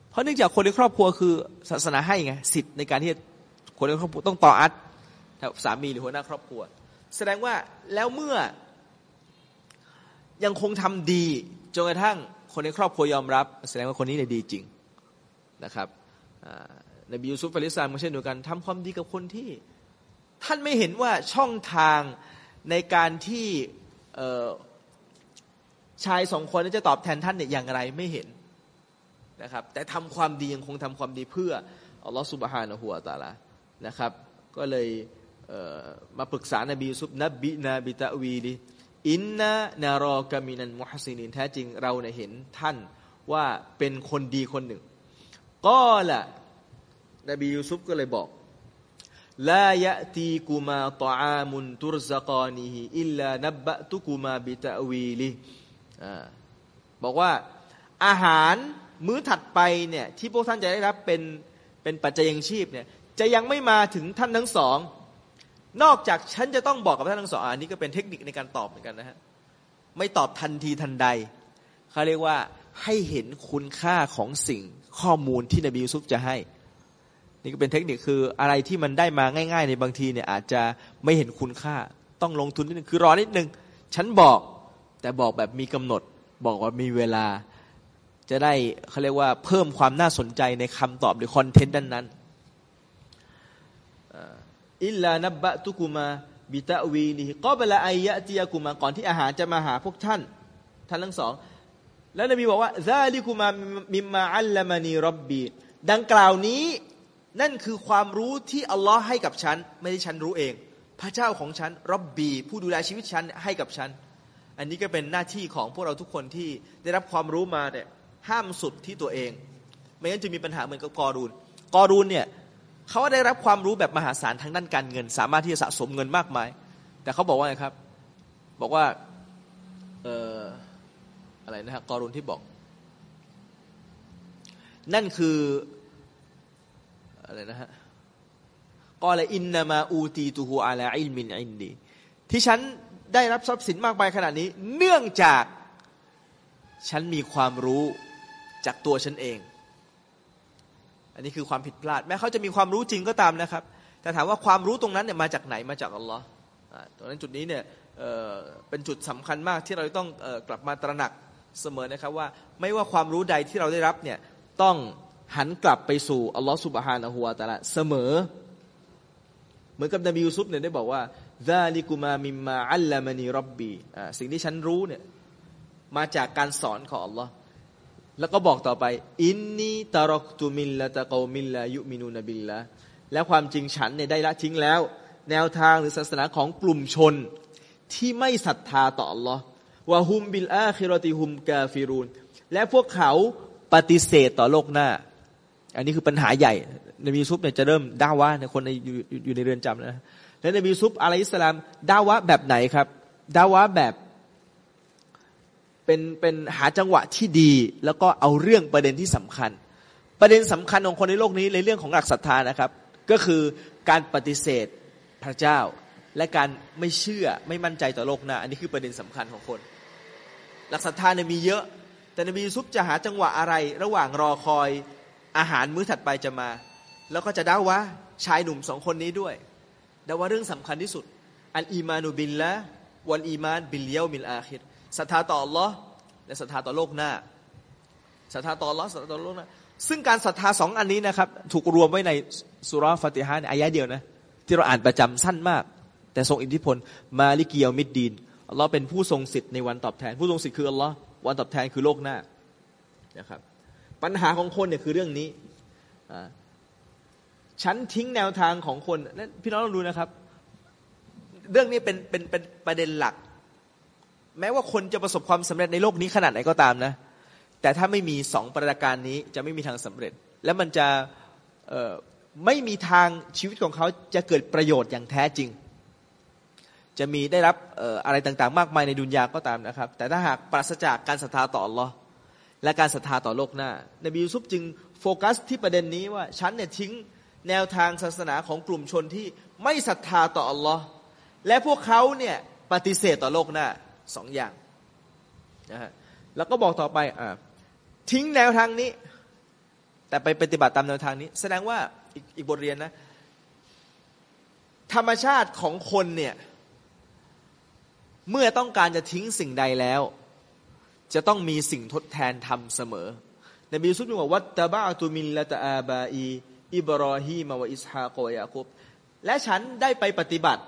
เพราะเนื่องจากคนในครอบครัวคือศาสนาให้ไงสิทธิ์ในการที่คนในครอบครัวต้องต่ออัดสามีหรือหัวหน้าครอบครัว แสดงว่าแล้วเมื่อยังคงทำดีจนกระทั่งคนในครอบครัวยอมรับ แสดงว่าคนนี้เนี่ยดีจริงนะครับนบียูซุฟอะลิสามก็เช่นเดียวกันทำความดีกับคนที่ ท่านไม่เห็นว่าช่องทางในการที่ชายสองคนจะตอบแทนท่านเนี่ยอย่างไรไม่เห็นนะครับแต่ทำความดียังคงทำความดีเพื่ออัลลอฮฺสุบฮานะฮัวตาลานะครับ ก็เลยมาปรึกษานบียูซุฟนบีนาบิตะวีลีอินนานารอกามินันมุฮัสินินแท้จริงเราเนี่ยเห็นท่านว่าเป็นคนดีคนหนึ่งก็ละนบียูซุฟก็เลยบอก ลายะตีกุมาตอามุนตุรซกานีฮิอิลลานับบะตุกุมาบิตะวีลีบอกว่าอาหารมื้อถัดไปเนี่ยที่พวกท่านจะได้รับเป็นเป็นปัจจัยยังชีพเนี่ยจะยังไม่มาถึงท่านทั้งสอง นอกจากฉันจะต้องบอกกับท่านทั้งสองอันนี้ก็เป็นเทคนิคในการตอบเหมือนกันนะฮะไม่ตอบทันทีทันใดเขาเรียกว่าให้เห็นคุณค่าของสิ่งข้อมูลที่นบียูซุฟจะให้ นี่ก็เป็นเทคนิคคืออะไรที่มันได้มาง่ายๆ ในบางทีเนี่ยอาจจะไม่เห็นคุณค่าต้องลงทุนนิดนึงคือรอนิดนึงฉันบอกแต่บอกแบบมีกำหนด บอกว่ามีเวลา จะได้เขาเรียกว่าเพิ่มความน่าสนใจในคำตอบหรือคอนเทนต์ด้านนั้นอิลลานับบะตุกุมาบิตะวีลีก็เวลาอายะตียกุมาก่อนที่อาหารจะมาหาพวกท่าน ท่านทั้งสอง แล้วนบีบอกว่าซาลิกุมามิมมาอัลลามานีรับบีดังกล่าวนี้ นั่นคือความรู้ที่อัลลอฮ์ให้กับฉัน ไม่ได้ฉันรู้เอง พระเจ้าของฉันรับบี ผู้ดูแลชีวิตฉันให้กับฉัน อันนี้ก็เป็นหน้าที่ของพวกเราทุกคนที่ได้รับความรู้มาเนี่ยห้ามสุดที่ตัวเอง ไม่งั้นจะมีปัญหาเหมือนกับกอรูน กอรูนเนี่ยเขาได้รับความรู้แบบมหาศาลทางด้านการเงิน สามารถที่จะสะสมเงินมากมาย แต่เขาบอกว่าไงครับ บอกว่าเอ่ออะไรนะฮะกอรูนที่บอก นั่นคือ อะไรนะฮะกอลอินนามาอูตีตูฮูอาลาอิลมินอินดีที่ฉันได้รับทรัพย์สินมากมายขนาดนี้ เนื่องจากฉันมีความรู้จากตัวฉันเอง อันนี้คือความผิดพลาด แม้เขาจะมีความรู้จริงก็ตามนะครับ แต่ถามว่าความรู้ตรงนั้นเนี่ยมาจากไหนมาจากอัลลอฮ์ตรงนั้นจุดนี้เนี่ยเเป็นจุดสำคัญมากที่เราต้องกลับมาตระหนักเสมอนะครับว่าไม่ว่าความรู้ใดที่เราได้รับเนี่ยต้อง หันกลับไปสู่อัลลอฮ์สุบฮานะฮูวาตาละเสมอ เหมือนกับนบียูซุฟเนี่ยได้บอกว่าซาลิกุมามิมมาอัลลามานีรับบีสิ่งที่ฉันรู้เนี่ยมาจากการสอนของอัลลอฮ์แล้วก็บอกต่อไป إني تركت ملة قوم لا يؤمنون باللهและความจริงฉันเนี่ยได้ละทิ้งแล้ว แนวทางหรือศาสนาของกลุ่มชนที่ไม่ศรัทธาต่ออัลลอฮ์وهم بالآخرة هم كافرونและพวกเขาปฏิเสธต่อโลกหน้า อันนี้คือปัญหาใหญ่นบียูซุฟเนี่ยจะเริ่มดะวะฮ์ในคนในอยู่อยู่ในเรือนจำนะและนบียูซุฟอะลัยฮิสลามดะวะฮ์แบบไหนครับดะวะฮ์แบบเป็นเป็นหาจังหวะที่ดี แล้วก็เอาเรื่องประเด็นที่สำคัญ ประเด็นสำคัญของคนในโลกนี้ในเรื่องของหลักศรัทธานะครับ ก็คือการปฏิเสธพระเจ้า และการไม่เชื่อไม่มั่นใจต่อโลกหน้าอันนี้คือประเด็นสำคัญของคน หลักศรัทธาเนี่ยมีเยอะ แต่นบียูซุปจะหาจังหวะอะไร ระหว่างรอคอย อาหารมื้อถัดไปจะมา แล้วก็จะด่าว่าชายหนุ่มสองคนนี้ด้วยด่าว่าเรื่องสำคัญที่สุด الإيمان بالله والإيمان باليوم الآخرศรัทธาต่อ Allah และศรัทธาต่อโลกหน้าศรัทธาต่อ Allah ศรัทธาต่อโลกหน้าซึ่งการศรัทธาสองอันนี้นะครับ ถูกรวมไว้ในซูเราะฮ์ฟาติฮะฮ์ในอายะเดียวนะ ที่เราอ่านประจำสั้นมาก แต่ทรงอิทธิพล مالك يوم الدينอัลลอฮ์เป็นผู้ทรงสิทธิ์ในวันตอบแทน ผู้ทรงสิทธิ์คืออัลลอฮ์วันตอบแทนคือโลกหน้านะครับ ปัญหาของคนเนี่ยคือเรื่องนี้ฉันทิ้งแนวทางของคนนั่นพี่น้องต้องดูนะครับ เรื่องนี้เป็นเป็นเป็นประเด็นหลัก แม้ว่าคนจะประสบความสำเร็จในโลกนี้ขนาดไหนก็ตามนะ แต่ถ้าไม่มีสองประการนี้จะไม่มีทางสำเร็จ และมันจะไม่มีทางชีวิตของเขาจะเกิดประโยชน์อย่างแท้จริง จะมีได้รับอะไรต่างๆ มากมายในดุนยาก็ตามนะครับ แต่ถ้าหากปราศจากการศรัทธาต่ออัลลอ และการศรัทธาต่อโลกหน้า นบียูซุปจึงโฟกัสที่ประเด็นนี้ว่าฉันเนี่ยทิ้งแนวทางศาสนาของกลุ่มชนที่ไม่ศรัทธาต่ออัลลอฮ์และพวกเขาเนี่ยปฏิเสธต่อโลกหน้าสองอย่างนะฮะแล้วก็บอกต่อไปอ่าทิ้งแนวทางนี้ แต่ไปปฏิบัติตามแนวทางนี้ แสดงว่าอีกอีกบทเรียนนะ ธรรมชาติของคนเนี่ย เมื่อต้องการจะทิ้งสิ่งใดแล้ว จะต้องมีสิ่งทดแทนทำเสมอ นบีซุบบอกว่าตาบาตุมินละตาอาบาอีอิบรอฮีมาวอิสฮาโกยาคุบและฉันได้ไปปฏิบัติ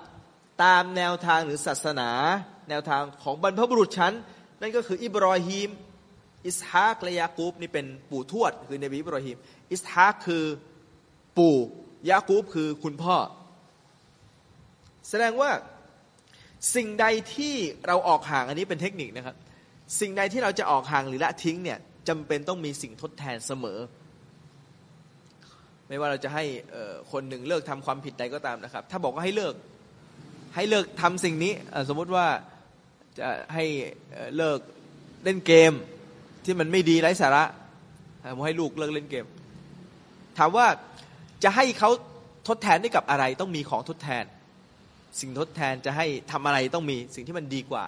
ตามแนวทางหรือศาสนา แนวทางของบรรพบุรุษฉัน นั่นก็คืออิบรอฮีม อิสฮากและยากูบนี่เป็นปู่ทวด คือนบีอิบรอฮีม อิสฮากคือปู่ยากูบคือคุณพ่อ แสดงว่าสิ่งใดที่เราออกห่างอันนี้เป็นเทคนิคนะครับ สิ่งใดที่เราจะออกห่างหรือละทิ้งเนี่ยจำเป็นต้องมีสิ่งทดแทนเสมอ ไม่ว่าเราจะให้คนหนึ่งเลิกทำความผิดใดก็ตามนะครับ ถ้าบอกว่าให้เลิก ให้เลิกทำสิ่งนี้สมมุติว่าจะให้เลิกเล่นเกมที่มันไม่ดีไร้สาระผมให้ลูกเลิกเล่นเกม ถามว่าจะให้เขาทดแทนได้กับอะไรต้องมีของทดแทน สิ่งทดแทนจะให้ทำอะไรต้องมีสิ่งที่มันดีกว่า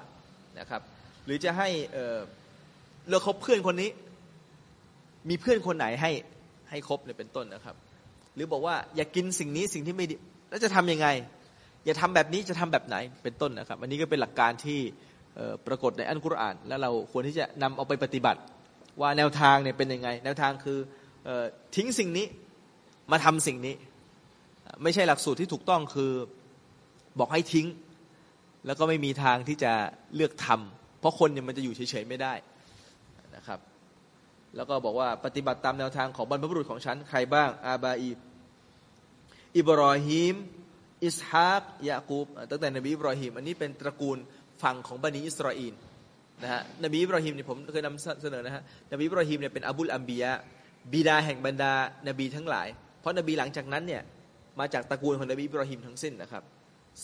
นะครับ หรือจะให้เลิกคบเพื่อนคนนี้ มีเพื่อนคนไหนให้ให้คบเนี่ยเป็นต้นนะครับ หรือบอกว่าอย่ากกินสิ่งนี้สิ่งที่ไม่ดีแล้วจะทํำยังไง อย่าทำแบบนี้จะทำแบบไหนเป็นต้นนะครับ อันนี้ก็เป็นหลักการที่ปรากฏในอัลกุรอาน แล้วเราควรที่จะนำเอาไปปฏิบัติ ว่าแนวทางเนี่ยเป็นยังไง แนวทางคือทิ้งสิ่งนี้มาทำสิ่งนี้ ไม่ใช่หลักสูตรที่ถูกต้องคือบอกให้ทิ้ง แล้วก็ไม่มีทางที่จะเลือกทำ เพราะคนเนี่ยมันจะอยู่เฉยๆไม่ได้นะครับ แล้วก็บอกว่าปฏิบัติตามแนวทางของบรรพบุรุษของฉัน ใครบ้าง อาบาอีอิบรอฮีมอิสฮากยากูบตั้งแต่นบีอิบรอฮิมอันนี้เป็นตระกูลฝั่งของบนีอิสราเอลนะฮะนบีอิบรอฮิมเนี่ยผมเคยนำเสนอนะฮะนบีอิบรอฮิมเนี่ยเป็นأبو الأنبياءบิดาแห่งบรรดานบีทั้งหลาย เพราะนบีหลังจากนั้นเนี่ยมาจากตระกูลของนบีอิบราฮิมทั้งสิ้นนะครับ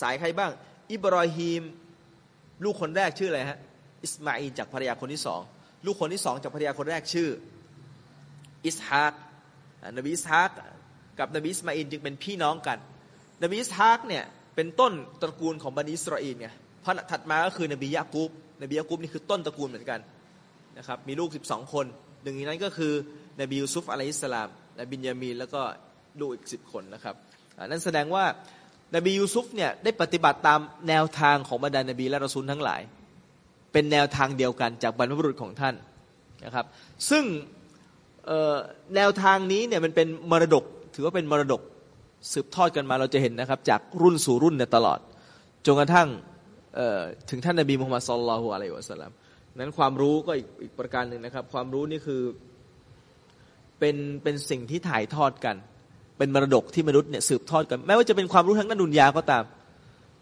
สายใครบ้าง อิบราฮิมลูกคนแรกชื่ออะไรฮะ อิสมาอีลจากภรรยาคนที่สองลูกคนที่สองจากภรรยาคนแรกชื่ออิสฮากนบีอิสฮากกับนบีอิสมาอีลจึงเป็นพี่น้องกัน นบีอิสฮากเนี่ยเป็นต้นตระกูลของบันิอิสราเอลไงพระถัดมาก็คือนบียะกุบนบียะกุบนี่คือต้นตระกูลเหมือนกันนะครับมีลูก 12 คนหนึ่งในนั้นก็คือนบียูซุฟอะลัยฮิสสลามนบินยามีนแล้วก็ลูกอีกสิบคนนะครับนั่นแสดงว่านบียูซุฟเนี่ยได้ปฏิบัติตามแนวทางของบรรดานบีและรอซูลทั้งหลาย เป็นแนวทางเดียวกันจากบรรพบุรุษของท่านนะครับ ซึ่งแนวทางนี้เนี่ยมันเป็นมรดกถือว่าเป็นมรดกสืบทอดกันมาเราจะเห็นนะครับ จากรุ่นสู่รุ่นเนี่ยตลอดจนกระทั่งถึงท่านนบีมุฮัมมัดสุลลัลฮุอะลัยวะสัลลัมนั้นความรู้ก็อีกอีกประการหนึ่งนะครับ ความรู้นี่คือเป็นเป็นสิ่งที่ถ่ายทอดกัน เป็นมรดกที่มนุษย์เนี่ยสืบทอดกันแม้ว่าจะเป็นความรู้ทางด้านดุนยาก็ตาม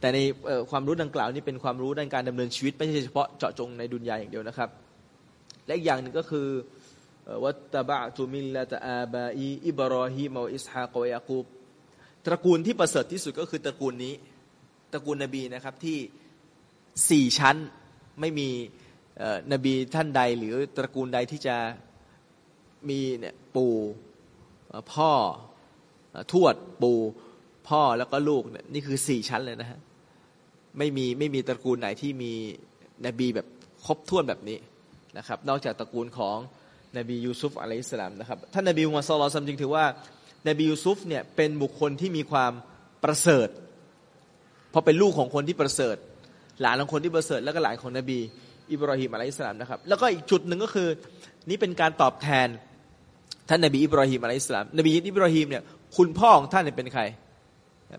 แต่ในความรู้ดังกล่าวนี่เป็นความรู้ด้านการดำเนินชีวิต ไม่ใช่เฉพาะเจาะจงในดุนยาอย่างเดียวนะครับ และอีกอย่างหนึ่งก็คือวัตบะตุมิลละตอาบาอีอิบรอฮีมอิสฮากวยากูบตระกูลที่ประเสริฐที่สุดก็คือตระกูลนี้ตระกูลนบีนะครับที่สี่ชั้นไม่มีนบีท่านใดหรือตระกูลใดที่จะมีเนี่ยปู่พ่อทวดปู่พ่อแล้วก็ลูกเนี่ยนี่คือสี่ชั้นเลยนะฮะ ไม่มีไม่มีตระกูลไหนที่มีนบีแบบครบถ้วนแบบนี้นะครับ นอกจากตระกูลของนบียูซุฟอะลัยฮิสสลามนะครับท่านนบีมุฮัมมัดสุลลัลจึงถือว่านบียูซุฟเนี่ยเป็นบุคคลที่มีความประเสริฐ เพราะเป็นลูกของคนที่ประเสริฐ หลานของคนที่ประเสริฐ แล้วก็หลานของนบีอิบราฮิมอะลัยฮิสสลามนะครับ แล้วก็อีกจุดหนึ่งก็คือ นี่เป็นการตอบแทนท่านนบีอิบราฮิมอะลัยฮิสสลามนบีอิบราฮิมเนี่ยคุณพ่อของท่านเป็นใคร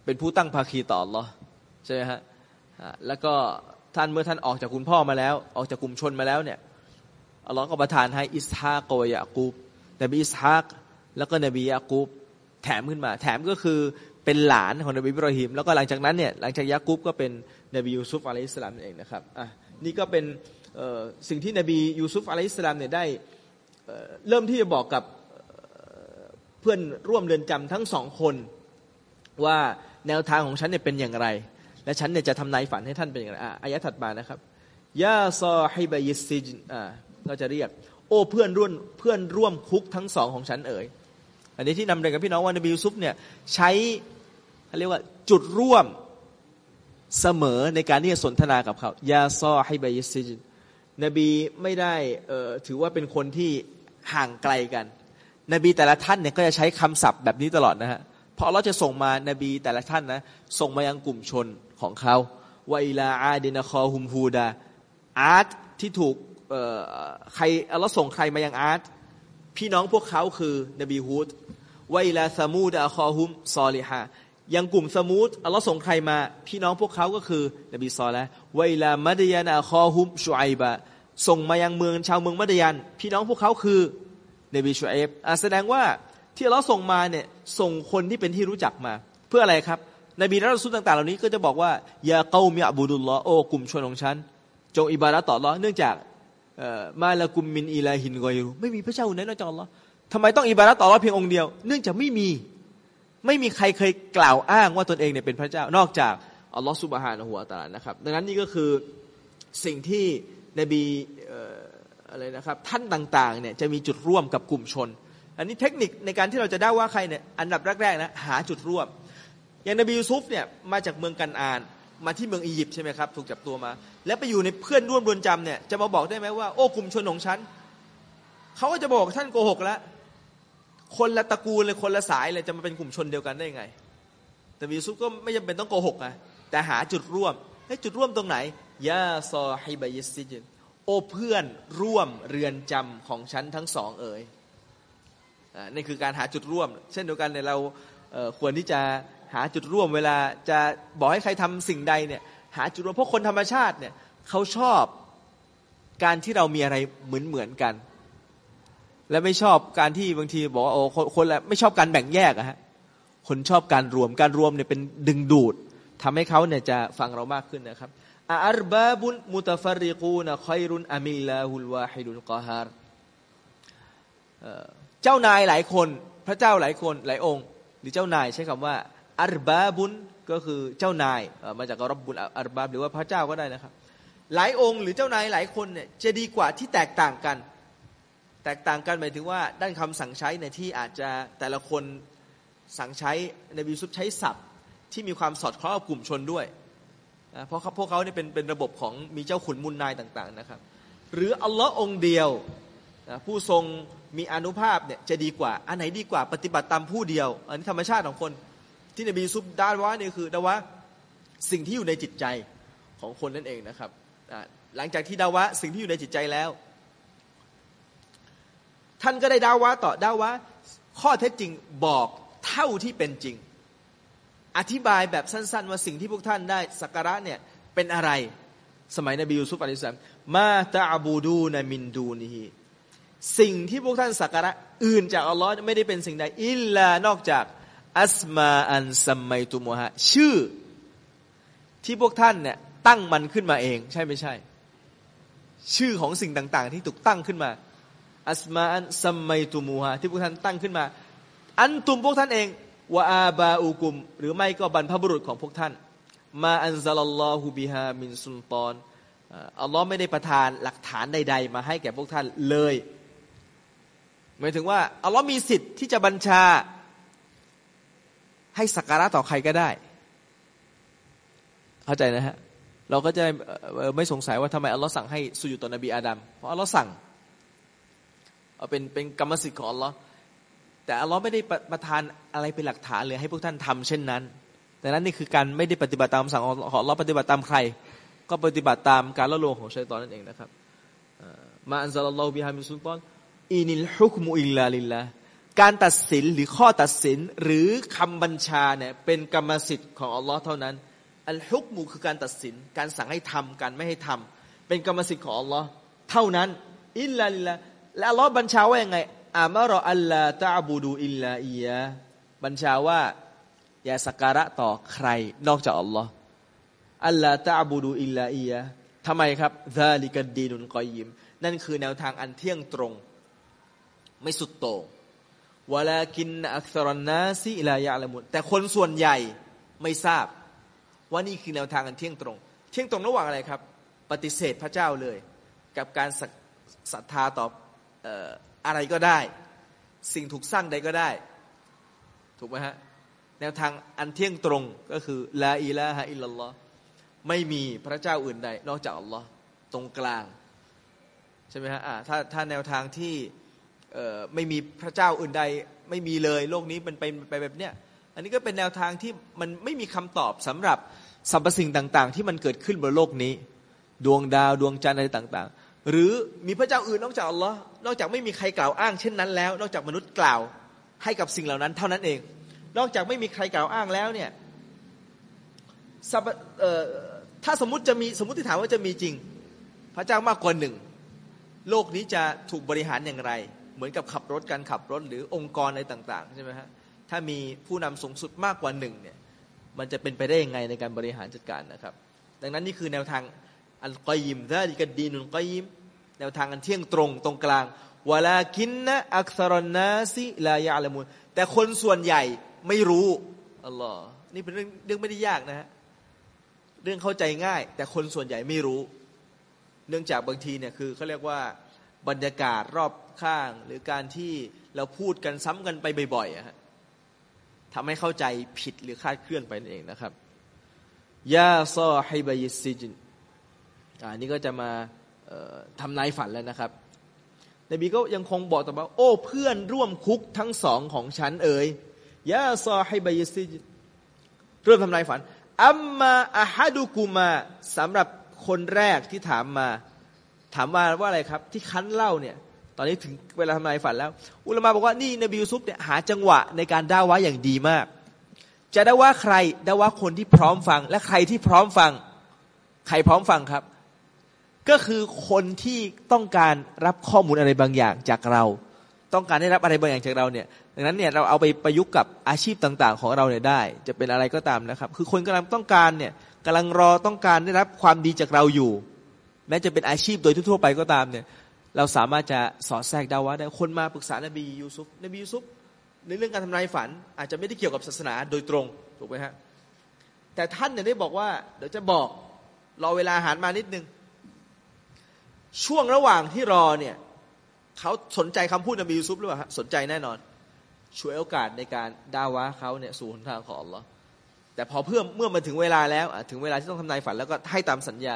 เป็นผู้ตั้งภาคีต่ออัลลอฮ์ใช่ไหมฮะ แล้วก็ท่านเมื่อท่านออกจากคุณพ่อมาแล้ว ออกจากกลุ่มชนมาแล้วเนี่ยอัลลอฮ์ก็ประทานให้อิสฮากกยากูบนบีอิสฮากแล้วก็นบียากูบแถมขึ้นมา แถมก็คือเป็นหลานของนบีอิบราฮิมแล้วก็หลังจากนั้นเนี่ยหลังจากยากูบก็เป็นนบียูซุฟอะลัยฮิสลามเองนะครับอะนี่ก็เป็นสิ่งที่นบียูซุฟอะลัยฮิสสลามเนี่ยได้เริ่มที่จะบอกกับเพื่อนร่วมเรือนจำทั้งสองคนว่าแนวทางของฉันเนี่ยเป็นอย่างไร และฉันเนี่ยจะทำนายฝันให้ท่านเป็นอย่างไรอะอายะถัดมานะครับยาซอฮิบยิซิจอ่าก็จะเรียก โอ้เพื่อนร่วมเพื่อนร่วมคุกทั้งสองของฉันเอ๋ยอันนี้ที่นำเรียนกับพี่น้องว่านบียูซุฟเนี่ยใช้เขาเรียกว่าจุดร่วมเสมอในการที่จะสนทนากับเขายาซอฮิบยิซิจนบีไม่ได้ถือว่าเป็นคนที่ห่างไกลกัน นบีแต่ละท่านเนี่ยก็จะใช้คำศัพท์แบบนี้ตลอดนะฮะ เราเราจะส่งมานบีแต่ละท่านนะส่งมายังกลุ่มชนของเขาوإلى عاد أخاهم هوداอาร์ตที่ถูกใครเราส่งใครมายังอาร์ตพี่น้องพวกเขาคือนบีฮูดوإلى ثمود أخاهم صالحاยังกลุ่มซะมูดอัลลอฮ์ส่งใครมา พี่น้องพวกเขาก็คือนบีซอและวอิลามัดยานาคอฮุมชูไอบะส่งมายังเมืองชาวเมืองมัดยัน พี่น้องพวกเขาคือนบีชูไอบแสดงว่า ที่เราส่งมาเนี่ยส่งคนที่เป็นที่รู้จักมา เพื่ออะไรครับนบีและรอซูลต่างๆ เหล่านี้ก็จะบอกว่ายาเกามีอับูดุลลอโอ้กลุ่มชนของฉัน จงอิบาระต่อรอเนื่องจากมาละกุมมินอีลาหินกอยรูไม่มีพระเจ้าอื่นใดนอกจากอัลลอฮ์ทำไมต้องอิบาระต่อรอเพียงองค์เดียว เนื่องจากไม่มีไม่มีใครเคยกล่าวอ้างว่าตนเองเนี่ยเป็นพระเจ้านอกจากอัลลอฮ์สุบฮานะหัวตาลานะครับ ดังนั้นนี่ก็คือสิ่งที่นบีอะไรนะครับท่านต่างๆเนี่ยจะมีจุดร่วมกับกลุ่มชน อันนี้เทคนิคในการที่เราจะได้ว่าใครเนี่ยอันดับแรกๆนะหาจุดร่วม อย่างนบียูซุฟเนี่ยมาจากเมืองกันอาน มาที่เมืองอียิปต์ใช่ไหมครับถูกจับตัวมา แล้วไปอยู่ในเพื่อนร่วมรวนจำเนี่ยจะมาบอกได้ไหมว่าโอ้กลุ่มชนของฉันเขาก็จะบอกท่านโกหกแล้วคนละตระกูลเลยคนละสายเลยจะมาเป็นกลุ่มชนเดียวกันได้ไง แต่ยูซุฟก็ไม่จำเป็นต้องโกหกนะแต่หาจุดร่วมให้จุดร่วมตรงไหนยาซอฮิบายิซิจนโอเพื่อนร่วมเรือนจำของฉันทั้งสองเอ๋ย นี่คือการหาจุดร่วม เช่นเดียวกันเนี่ยเราควรที่จะหาจุดร่วมเวลาจะบอกให้ใครทำสิ่งใดเนี่ยหาจุดร่วมเพราะคนธรรมชาติเนี่ยเขาชอบการที่เรามีอะไรเหมือนเหมือนกัน และไม่ชอบการที่บางทีบอกว่าโอ้คนละไม่ชอบการแบ่งแยกอะฮะคนชอบการรวมการรวมเนี่ยเป็นดึงดูดทำให้เขาเนี่ยจะฟังเรามากขึ้นนะครับอัลบาบุนมุตฟริกูนคอยรุนอามิลลาฮุลวาฮิดุลกอฮาร เจ้านายหลายคน พระเจ้าหลายคนหลายองค์ หรือเจ้านายใช้คำว่าอัรบาบุนก็คือเจ้านายมาจากรับบุญอัรบาบหรือว่าพระเจ้าก็ได้นะครับ หลายองค์หรือเจ้านายหลายคนเนี่ยจะดีกว่าที่แตกต่างกัน แตกต่างกันหมายถึงว่าด้านคำสั่งใช้ในที่อาจจะแต่ละคนสั่งใช้ในบิซุปใช้ศัพท์ที่มีความสอดคล้องกับกลุ่มชนด้วยเพราะพวกเขาเนี่ยเป็นเป็นระบบของมีเจ้าขุนมุนนายต่าง ๆนะครับ หรืออัลลอฮ์องเดียวผู้ทรง มีอนุภาพเนี่ยจะดีกว่า อันไหนดีกว่าปฏิบัติตามผู้เดียว อันนี้ธรรมชาติของคน ที่นบีซุบดานว่านี่คือดาวะสิ่งที่อยู่ในจิตใจของคนนั่นเองนะครับหลังจากที่ดาวะสิ่งที่อยู่ในจิตใจแล้ว ท่านก็ได้ดาวะต่อดาวะข้อเท็จจริงบอกเท่าที่เป็นจริง อธิบายแบบสั้น ๆ ว่าสิ่งที่พวกท่านได้สักการะเนี่ยเป็นอะไร สมัยนบียูซุฟอะลัยสลามมาตาบูดูนมินดูนี สิ่งที่พวกท่านสักการะอื่นจากอัลลอฮ์ไม่ได้เป็นสิ่งใดإلا นอกจาก أسماء سميتموها ชื่อที่พวกท่านเนี่ยตั้งมันขึ้นมาเอง ใช่ไม่ใช่ ชื่อของสิ่งต่าง ๆ ที่ถูกตั้งขึ้นมา أسماء سميتموها ที่พวกท่านตั้งขึ้นมา أنتم พวกท่านเอง وآباؤكم หรือไม่ก็บรรพบุรุษของพวกท่าน ما أنزل الله بها من سلطان อัลลอฮ์ไม่ได้ประทานหลักฐานใด ๆ มาให้แก่พวกท่านเลย หมายถึงว่าอัลลอฮ์มีสิทธิ์ที่จะบัญชา ให้สักการะต่อใครก็ได้ เข้าใจนะฮะเราก็จะไม่สงสัยว่าทำไมอัลลอฮ์สั่งให้สุยุตนบีอาดัมเพราะอัลลอฮ์สั่งเอาเป็นเป็นกรรมสิทธิ์ของอัลลอฮ์แต่อัลลอฮ์ไม่ได้ประทานอะไรเป็นหลักฐานเลยให้พวกท่านทำเช่นนั้นแต่นั้นนี่คือการไม่ได้ปฏิบัติตามสั่งของอัลลอฮ์ปฏิบัติตามใคร ก็ปฏิบัติตามการละโลงของชัยตอนนั่นเองนะครับما أنزل الله بها من سلطان إن الحكم إلا لله การตัดสินหรือข้อตัดสินหรือคำบัญชาเนี่ยเป็นกรรมสิทธิ์ของอัลลอฮ์เท่านั้น الحكم คือการตัดสิน การสั่งให้ทำการไม่ให้ทำเป็นกรรมสิทธิ์ของอัลลอฮ์เท่านั้น إلا لله และอัลลอฮ์บัญชาว่ายังไงأمر ألا تعبدوا إلا إياه บัญชาว่าอย่าสักการะต่อใครนอกจากอัลลอฮ์อัลลาตะบูดูอิลลาอียะทำไมครับซาลิกัดดีนุนกอยิม นั่นคือแนวทางอันเที่ยงตรง ไม่สุดโต่งวลากินอักษรนาซีอิลายะละมุนแต่คนส่วนใหญ่ไม่ทราบ ว่านี่คือแนวทางอันเที่ยงตรง เที่ยงตรงระหว่างอะไรครับ ปฏิเสธพระเจ้าเลย กับการศรัทธาต่ออะไรก็ได้ สิ่งถูกสร้างใดก็ได้ ถูกไหมฮะ แนวทางอันเที่ยงตรงก็คือลาอิลาฮะอิลลอฮ์ไม่มีพระเจ้าอื่นใด นอกจากอัลลอฮ์ตรงกลาง ใช่ไหมฮะถ้าถ้าแนวทางที่ ไม่มีพระเจ้าอื่นใดไม่มีเลยโลกนี้มันไปไปแบบเนี้ยอันนี้ก็เป็นแนวทางที่มันไม่มีคำตอบสำหรับสรรพสิ่งต่าง ๆ ที่มันเกิดขึ้นบนโลกนี้ ดวงดาวดวงจันทร์อะไรต่าง ๆ หรือมีพระเจ้าอื่นนอกจากอัลลอฮ์นอกจากไม่มีใครกล่าวอ้างเช่นนั้นแล้ว นอกจากมนุษย์กล่าวให้กับสิ่งเหล่านั้นเท่านั้นเอง นอกจากไม่มีใครกล่าวอ้างแล้วเนี่ยถ้าสมมติจะมีสมมติฐานว่าจะมีจริง พระเจ้ามากกว่าหนึ่งโลกนี้จะถูกบริหารอย่างไร เหมือนกับขับรถการขับรถหรือองค์กรอะไรต่างๆใช่ไหมฮะถ้ามีผู้นำสูงสุดมากกว่าหนึ่งเนี่ยมันจะเป็นไปได้ยังไงในการบริหารจัดการนะครับ ดังนั้นนี่คือแนวทางอัลกอยิมซาดิกดีนุลกอยิมแนวทางอันเที่ยงตรงตรงกลางวลากินนะอักษรนาซิลายาละมุนแต่คนส่วนใหญ่ไม่รู้อัลลอฮ์นี่เป็นเรื่องเรื่องไม่ได้ยากนะฮะเรื่องเข้าใจง่าย แต่คนส่วนใหญ่ไม่รู้ เนื่องจากบางทีเนี่ยคือเขาเรียกว่า บรรยากาศรอบข้าง หรือการที่เราพูดกันซ้ำกันไปบ่อยๆฮะทำให้เข้าใจผิดหรือคาดเคลื่อนไปนั่นเองนะครับيا صاحبي السجن อันนี้ก็จะมาทำนายฝันแล้วนะครับนบีก็ยังคงบอกต่อว่าโอ้เพื่อนร่วมคุกทั้งสองของฉันเอ๋ยيا صاحبي السجن เริ่มทำนายฝัน أما أحدكما สำหรับคนแรกที่ถามมา ถามมาว่าอะไรครับ ที่คั้นเล่าเนี่ย ตอนนี้ถึงเวลาทำนายฝันแล้ว อุลามะบอกว่านี่นบียูซุฟเนี่ยหาจังหวะในการด่าว่าอย่างดีมาก จะได้ว่าใครได้ว่าคนที่พร้อมฟัง และใครที่พร้อมฟัง ใครพร้อมฟังครับ ก็คือคนที่ต้องการรับข้อมูลอะไรบางอย่างจากเรา ต้องการได้รับอะไรบางอย่างจากเราเนี่ยดังนั้นเนี่ยเราเอาไปประยุกต์กับอาชีพต่างๆ ของเราเนี่ยได้ จะเป็นอะไรก็ตามนะครับ คือคนกำลังต้องการเนี่ยกำลังรอต้องการได้รับความดีจากเราอยู่ แม้จะเป็นอาชีพโดยทั่วไปก็ตามเนี่ย เราสามารถจะสอดแทรกดาวะได้คนมาปรึกษานบียูซุฟนบียูซุฟในเรื่องการทำนายฝัน อาจจะไม่ได้เกี่ยวกับศาสนาโดยตรงถูกไหมฮะแต่ท่านเนี่ยได้บอกว่า เดี๋ยวจะบอกรอเวลาอาหารมานิดนึง ช่วงระหว่างที่รอเนี่ยเขาสนใจคำพูดนบียูซุฟหรือเปล่าสนใจแน่นอนช่วยโอกาสในการดาวะเขาเนี่ยสู่หนทางของอัลลอฮ์แต่พอเพื่อเมื่อมาถึงเวลาแล้วถึงเวลาที่ต้องทำนายฝันแล้วก็ให้ตามสัญญา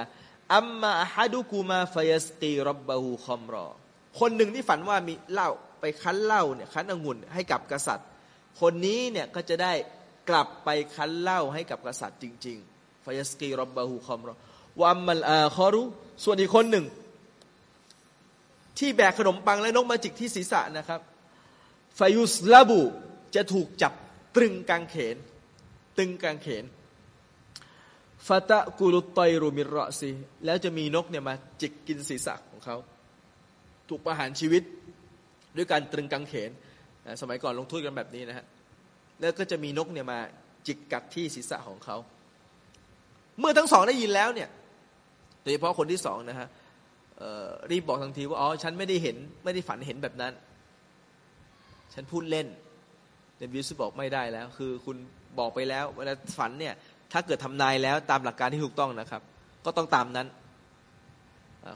อัมมาฮะดุกูมาฟยสตีรับบาหูคอมรอ คนหนึ่งที่ฝันว่ามีเหล้าไปคั้นเหล้าเนี่ยคั้นองุ่นให้กับกษัตริย์ คนนี้เนี่ยก็จะได้กลับไปคั้นเหล้าให้กับกษัตริย์จริง ๆ فيسقي ربه خمرا وأما الآخر ส่วนอีกคนหนึ่ง ที่แบกขนมปังและนกมาจิกที่ศีรษะนะครับفيصلب จะถูกจับตรึงกางเขน ตรึงกางเขน فتأكل الطير من رأسهแล้วจะมีนกเนี่ยมาจิกกินศีรษะของเขา ถูกประหารชีวิตด้วยการตรึงกางเขน สมัยก่อนลงโทษกันแบบนี้นะฮะ แล้วก็จะมีนกเนี่ยมาจิกกัดที่ศีรษะของเขา เมื่อทั้งสองได้ยินแล้วเนี่ยโดยเฉพาะคนที่สองนะฮะรีบบอกทันทีว่า อ๋อ ฉันไม่ได้เห็นไม่ได้ฝันเห็นแบบนั้น ฉันพูดเล่นเดนวิสบอกไม่ได้แล้ว คือคุณบอกไปแล้ว เวลาฝันเนี่ย ถ้าเกิดทำนายแล้วตามหลักการที่ถูกต้องนะครับ ก็ต้องตามนั้น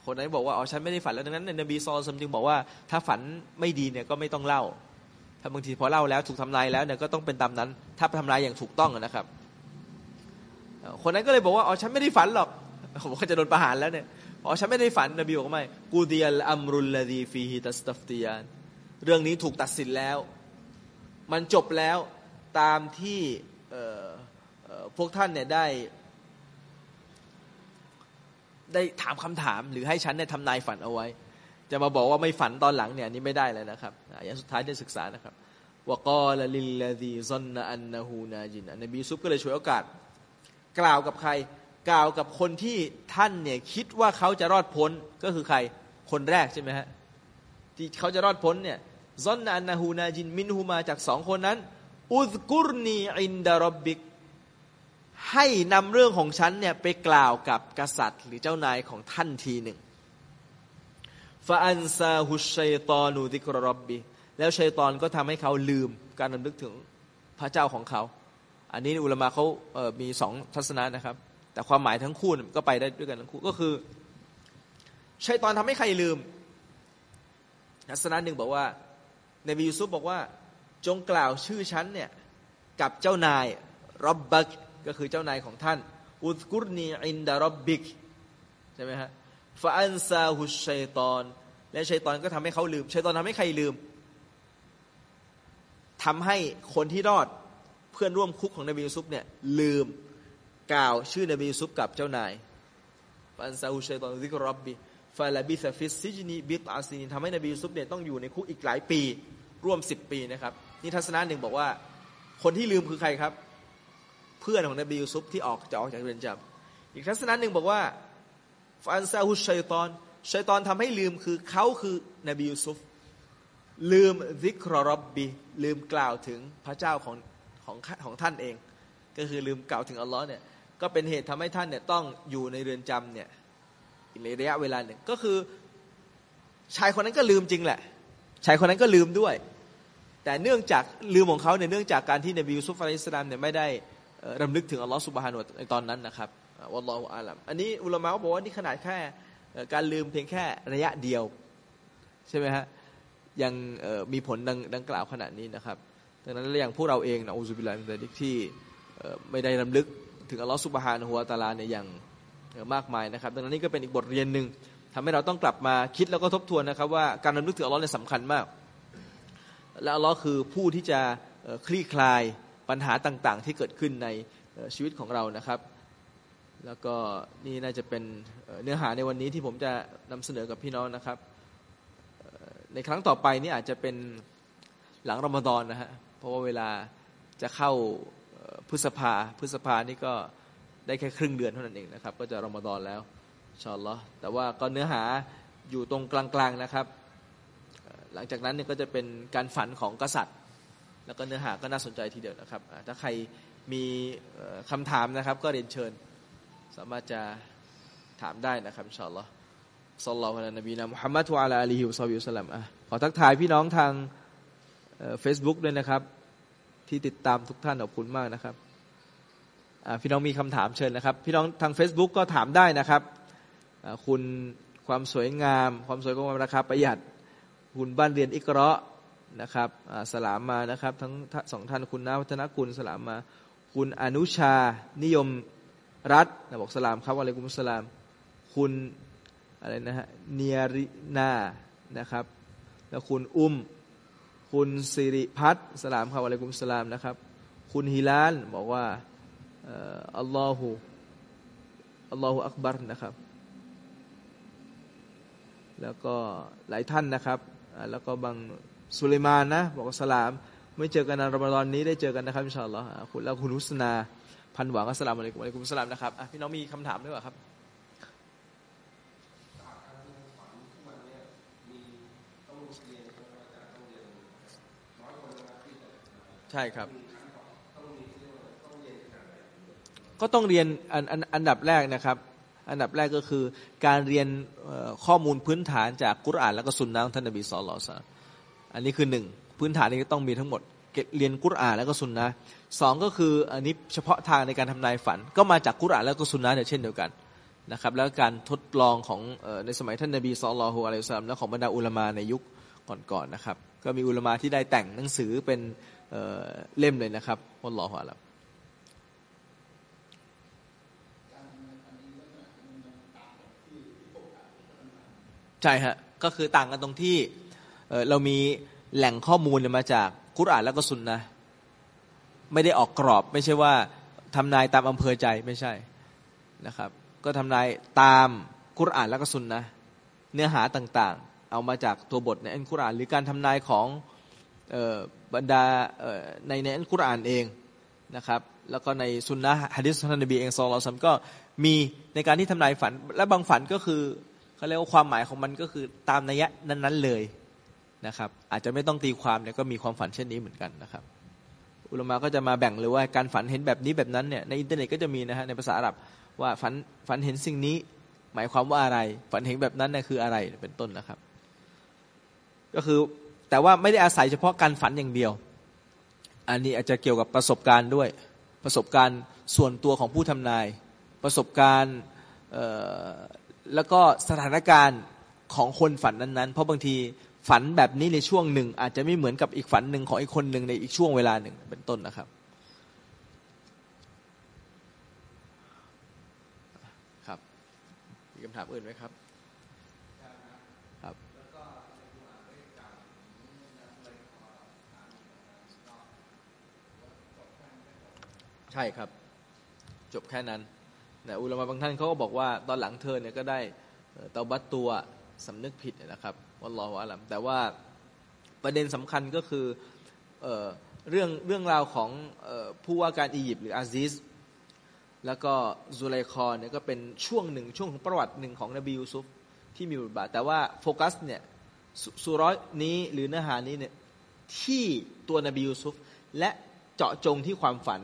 คนนั้นบอกว่าอ๋อฉันไม่ได้ฝันแล้วดังนั้นนบีซอลซัมจึงบอกว่าถ้าฝันไม่ดีเนี่ยก็ไม่ต้องเล่า ถ้าบางทีพอเล่าแล้วถูกทำนายแล้วเนี่ยก็ต้องเป็นตามนั้น ถ้าทำนายอย่างถูกต้องนะครับ คนนั้นก็เลยบอกว่าอ๋อฉันไม่ได้ฝันหรอกผมก็จะโดนประหารแล้วเนี่ยอ๋อฉันไม่ได้ฝันนบีบอกว่าไม่قضي الأمر الذي فيه تستفتيان เรื่องนี้ถูกตัดสินแล้ว มันจบแล้วตามที่ พวกท่านเนี่ยได้ ได้ถามคำถาม หรือให้ฉันเนี่ยทำนายฝันเอาไว้ จะมาบอกว่าไม่ฝันตอนหลังเนี่ยนี้ไม่ได้เลยนะครับอย่างสุดท้ายได้ศึกษานะครับวกอลลิลลาดีซอนนอันนาฮูนาจินนบีซุปก็เลยช่วยโอกาส กล่าวกับใคร กล่าวกับคนที่ท่านเนี่ยคิดว่าเขาจะรอดพ้นก็คือใครคนแรกใช่ไหมฮะที่เขาจะรอดพ้นเนี่ยซอนนอันนาฮูนาจินมินฮูมาจากสองคนนั้น อุซกุรนีอินดารบบิก ให้นำเรื่องของฉันเนี่ยไปกล่าวกับกษัตริย์ หรือเจ้านายของท่านทีหนึ่งฟาอันซาฮุชัยตอนูดิกรอบบีแล้วชัยตอนก็ทำให้เขาลืมการรำลึกถึงพระเจ้าของเขา อันนี้อุลมะเขาเมีสองทัศนะนะครับ แต่ความหมายทั้งคู่ก็ไปได้ด้วยกันทั้งคู่ก็คือชัยตอนทำให้ใครลืม ทัศนะหนึ่งบอกว่านบียูซุฟบอกว่าจงกล่าวชื่อฉันเนี่ยกับเจ้านายربك ก็คือเจ้านายของท่าน اذكرني عند ربك ใช่ไหมฮะ فأنساه الشيطان และชัยตอนก็ทำให้เขาลืมชัยตอนทำให้ใครลืมทำให้คนที่รอดเพื่อนร่วมคุกของนบียูซุฟเนี่ยลืมกล่าวชื่อนบียูซุปกับเจ้านายฟาอันซาฮุชัยตอนซิกรบบิฟาลาบิซฟิสซิจนีบิตอาซีนทำให้นบียูซุปเนี่ยต้องอยู่ในคุกอีกหลายปีร่วมสิบปีนะครับ นี่ทัศนะหนึ่งบอกว่า คนที่ลืมคือใครครับ เพื่อนของนบียูซุฟที่ออกจะออกจากเรือนจำอีกทัศนะหนึ่งบอกว่าفأنساه الشيطان ชัยตอนทำให้ลืมคือเขาคือนบียูซุฟลืมذكر ربه ลืมกล่าวถึงพระเจ้าของของของท่านเอง ก็คือลืมกล่าวถึงอัลลอฮ์เนี่ยก็เป็นเหตุทำให้ท่านเนี่ยต้องอยู่ในเรือนจำเนี่ยในระยะเวลาหนึ่งก็คือชายคนนั้นก็ลืมจริงแหละ ชายคนนั้นก็ลืมด้วย แต่เนื่องจากลืมของเขาเนี่ยเนื่องจากการที่นบียูซุฟอะลัยฮิสสลามเนี่ยไม่ได้ รำลึกถึงอัลลอฮฺสุบฮานุในตอนนั้นนะครับวัลลอฮฺอาลัมอันนี้อุลามะบอกว่านี่ขนาดแค่การลืมเพียงแค่ระยะเดียว ใช่ไหมฮะยังมีผลดังดังกล่าวขนาดนี้นะครับดังนั้นอย่างพวกเราเองนะอุซุบิลลาฮิมินที่ไม่ได้รำลึกถึงอัลลอฮฺสุบฮานุฮุวาตาลาเนี่ยอย่างมากมายนะครับ ดังนั้นนี่ก็เป็นอีกบทเรียนหนึ่งทำให้เราต้องกลับมาคิดแล้วก็ทบทวนนะครับ ว่าการรำลึกถึงอัลลอฮ์เนี่ยสำคัญมาก และอัลลอฮ์คือผู้ที่จะคลี่คลาย ปัญหาต่างๆ ที่เกิดขึ้นในชีวิตของเรานะครับ แล้วก็นี่น่าจะเป็นเนื้อหาในวันนี้ที่ผมจะนำเสนอกับพี่น้องนะครับ ในครั้งต่อไปนี่อาจจะเป็นหลังรอมฎอนนะฮะเพราะว่าเวลาจะเข้าพฤษภาพฤษภานี่ก็ได้แค่ครึ่งเดือนเท่านั้นเองนะครับ ก็จะรอมฎอนแล้วชอลลอแต่ว่าก็เนื้อหาอยู่ตรงกลางๆนะครับ หลังจากนั้นเนี่ยก็จะเป็นการฝันของกษัตริย์ แล้วก็เนื้อหาก็น่าสนใจทีเดียวนะครับถ้าใครมีคำถามนะครับ ก็เรียนเชิญ สามารถจะถามได้นะครับإن شاء الله صلى الله على نبينا محمد وعلى آله وصحبه وسلم อะขอทักทายพี่น้องทางเฟซบุ๊กด้วยนะครับ ที่ติดตามทุกท่านขอบคุณมากนะครับพี่น้องมีคำถามเชิญนะครับ พี่น้องทาง Facebook ก็ถามได้นะครับคุณความสวยงาม ความสวยของราคาประหยัด คุณบ้านเรียนอิกระ นะครับสลามมานะครับทั้งสองท่านคุณนาวัฒนกุลสลามมา คุณอนุชานิยมรัฐบอกสลามครับอะลัยกุมสลาม คุณอะไรนะฮะเนียรินานะครับ แล้วคุณอุ้ม คุณสิริพัฒน์สลามครับอะลัยกุมสลามนะครับ คุณฮิลานบอกว่าอัลลอฮฺอัลลอฮฺอักบัรนะครับ แล้วก็หลายท่านนะครับ แล้วก็บาง สุเลมานนะ บอกสลาม ไม่เจอกันในรอมฎอนนี้ได้เจอกันนะครับอินชาอัลลอฮ์คุณแล้วคุณฮุสนาพันหวังอัสลามอะลัยกุมอะลัยกุมสลามนะครับพี่น้องมีคำถามด้วยครับใช่ครับ ก็ต้องเรียนอันอันอันดับแรกนะครับ อันดับแรกก็คือการเรียนข้อมูลพื้นฐานจากกุรอานแล้วก็สุนนะของท่านนบีสุลต่าน อันนี้คือหนึ่งพื้นฐานนี้ต้องมีทั้งหมดเรียนกุรอานแล้วก็สุนนะสองก็คืออันนี้เฉพาะทางในการทำนายฝัน ก็มาจากกุรอานแล้วก็สุนนะเนี่ยเช่นเดียวกันนะครับแล้วการทดลองของในสมัยท่านนบีสุลต่านอะลัยสลามและของบรรดาอุลามาในยุคก่อนๆนะครับ ก็มีอุลามาที่ได้แต่งหนังสือเป็นเล่มเลยนะครับอัลลอฮฺอัลลอฮฺใช่ฮะก็คือต่างกันตรงที่ เรามีแหล่งข้อมูลมาจากกุรอานแล้วก็สุนนะไม่ได้ออกกรอบ ไม่ใช่ว่าทำนายตามอำเภอใจไม่ใช่นะครับ ก็ทำนายตามกุรอานแล้วก็สุนนะเนื้อหาต่างๆ เอามาจากตัวบทในอัลกุรอาน หรือการทำนายของบรรดาในในอัลกุรอานเองนะครับแล้วก็ในสุนนะฮะดิษท่านนบีเองซอลลซัมก็มีในการที่ทำนายฝัน และบางฝันก็คือเขาเรียกว่าความหมายของมันก็คือตามนัยนั้นๆเลย นะครับ อาจจะไม่ต้องตีความเนี่ยก็มีความฝันเช่นนี้เหมือนกันนะครับ อุลมะก็จะมาแบ่งเลยว่าการฝันเห็นแบบนี้แบบนั้นเนี่ยในอินเทอร์เน็ตก็จะมีนะฮะในภาษาอาหรับว่าฝันฝันเห็นสิ่งนี้ หมายความว่าอะไร ฝันเห็นแบบนั้นเนี่ยคืออะไรเป็นต้นนะครับ ก็คือแต่ว่าไม่ได้อาศัยเฉพาะการฝันอย่างเดียว อันนี้อาจจะเกี่ยวกับประสบการณ์ด้วย ประสบการณ์ส่วนตัวของผู้ทำนาย ประสบการณ์แล้วก็สถานการณ์ของคนฝันนั้นๆ เพราะบางที ฝันแบบนี้ในช่วงหนึ่ง อาจจะไม่เหมือนกับอีกฝันหนึ่งของอีกคนหนึ่งในอีกช่วงเวลาหนึ่งเป็นต้นนะครับ ครับมีคำถามอื่นไหมครับครับ ใช่ครับ จบแค่นั้นนะอุลามะบางท่านเขาก็บอกว่าตอนหลังเธอเนี่ยก็ได้เตาบัตตัวสำนึกผิดนะครับ วัลลอฮฺอัลัมแต่ว่าประเด็นสำคัญก็คือเอเรื่องเรื่องราวของผู้ว่าการอียิปต์หรืออาซิสแล้วก็ซูไลคอนเนี่ยก็เป็นช่วงหนึ่งช่วงของประวัติหนึ่งของนบียูซุฟที่มีบทบาท แต่ว่าโฟกัสเนี่ยสุร้อยนี้หรือเนื้อหานี้เนี่ยที่ตัวนบียูซุฟและเจาะจงที่ความฝัน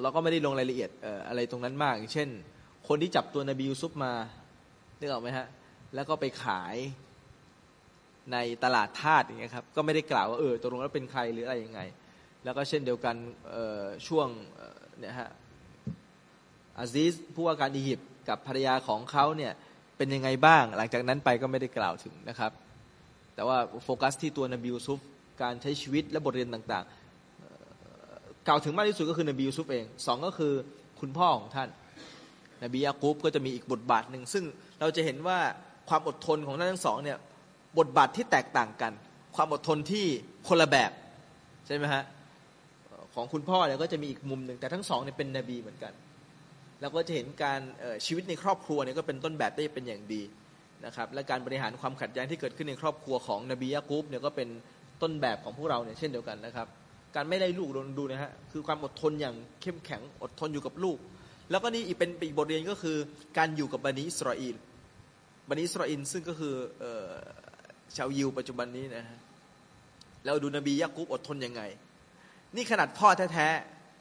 เราก็ไม่ได้ลงรายละเอียดอะไรตรงนั้นมากอย่างเช่น คนที่จับตัวนบียูซุฟมานึกออกไหมฮะ แล้วก็ไปขายในตลาดทาสอย่างเงี้ยครับก็ไม่ได้กล่าวว่าเออตกลงแล้วเป็นใครหรืออะไรยังไง แล้วก็เช่นเดียวกันช่วงเนี่ยฮะอาซิสผู้ว่าการอียิปต์กับภรรยาของเขาเนี่ยเป็นยังไงบ้าง หลังจากนั้นไปก็ไม่ได้กล่าวถึงนะครับ แต่ว่าโฟกัสที่ตัวนบียูซุฟการใช้ชีวิตและบทเรียนต่างๆ กล่าวถึงมากที่สุดก็คือนบียูซุฟเองสองก็คือคุณพ่อของท่านนบียากูบก็จะมีอีกบทบาทหนึ่งซึ่งเราจะเห็นว่า ความอดทนของท่านทั้งสองเนี่ยบทบาทที่แตกต่างกัน ความอดทนที่คนละแบบใช่ไหมฮะของคุณพ่อเนี่ยก็จะมีอีกมุมหนึ่งแต่ทั้งสองเนี่ยเป็นนบีเหมือนกัน แล้วก็จะเห็นการชีวิตในครอบครัวเนี่ยก็เป็นต้นแบบได้เป็นอย่างดีนะครับและการบริหารความขัดแย้งที่เกิดขึ้นในครอบครัวของนบียะกุบเนี่ยก็เป็นต้นแบบของพวกเราเนี่ยเช่นเดียวกันนะครับ การไม่ไล่ลูกดูนะฮะคือความอดทนอย่างเข้มแข็งอดทนอยู่กับลูก แล้วก็นี่อีกเป็นอีกบทเรียนก็คือการอยู่กับบันิอิสราเอล บันิสราเอลซึ่งก็คือชาวยิวปัจจุบันนี้นะฮะเราดูนบียะกุบอดทนยังไง นี่ขนาดพ่อแท้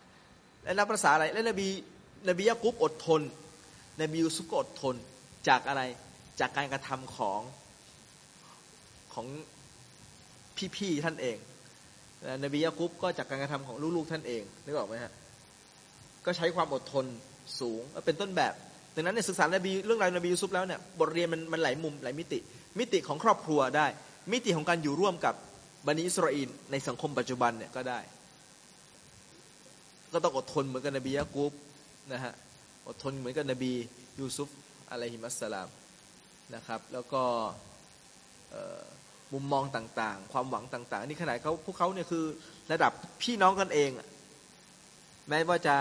ๆและนับภาษาอะไรและนบีนบียะกุบอดทน นบียูซุฟก็อดทนจากอะไรจากการกระทำของของพี่ๆท่านเองนบียะกุบก็จากการกระทำของลูกๆท่านเองนึกออกไหมฮะก็ใช้ความอดทนสูงเป็นต้นแบบ ดังนั้นในศึกษานบีเรื่องราวนบียูซุฟแล้วเนี่ยบทเรียนมันมันหลายมุมหลายมิติ มิติของครอบครัวได้ มิติของการอยู่ร่วมกับบันิอิสราเอลในสังคมปัจจุบันเนี่ยก็ได้ ก็ต้องอดทนเหมือนกับนบียะกุบนะฮะอดทนเหมือนกับนบียูซุฟอะลัยฮิมัสสลามนะครับ แล้วก็มุมมองต่างๆ ความหวังต่าง ๆ นี่ขนาดเขาพวกเขาเนี่ยคือระดับพี่น้องกันเอง แม้ว่าจะ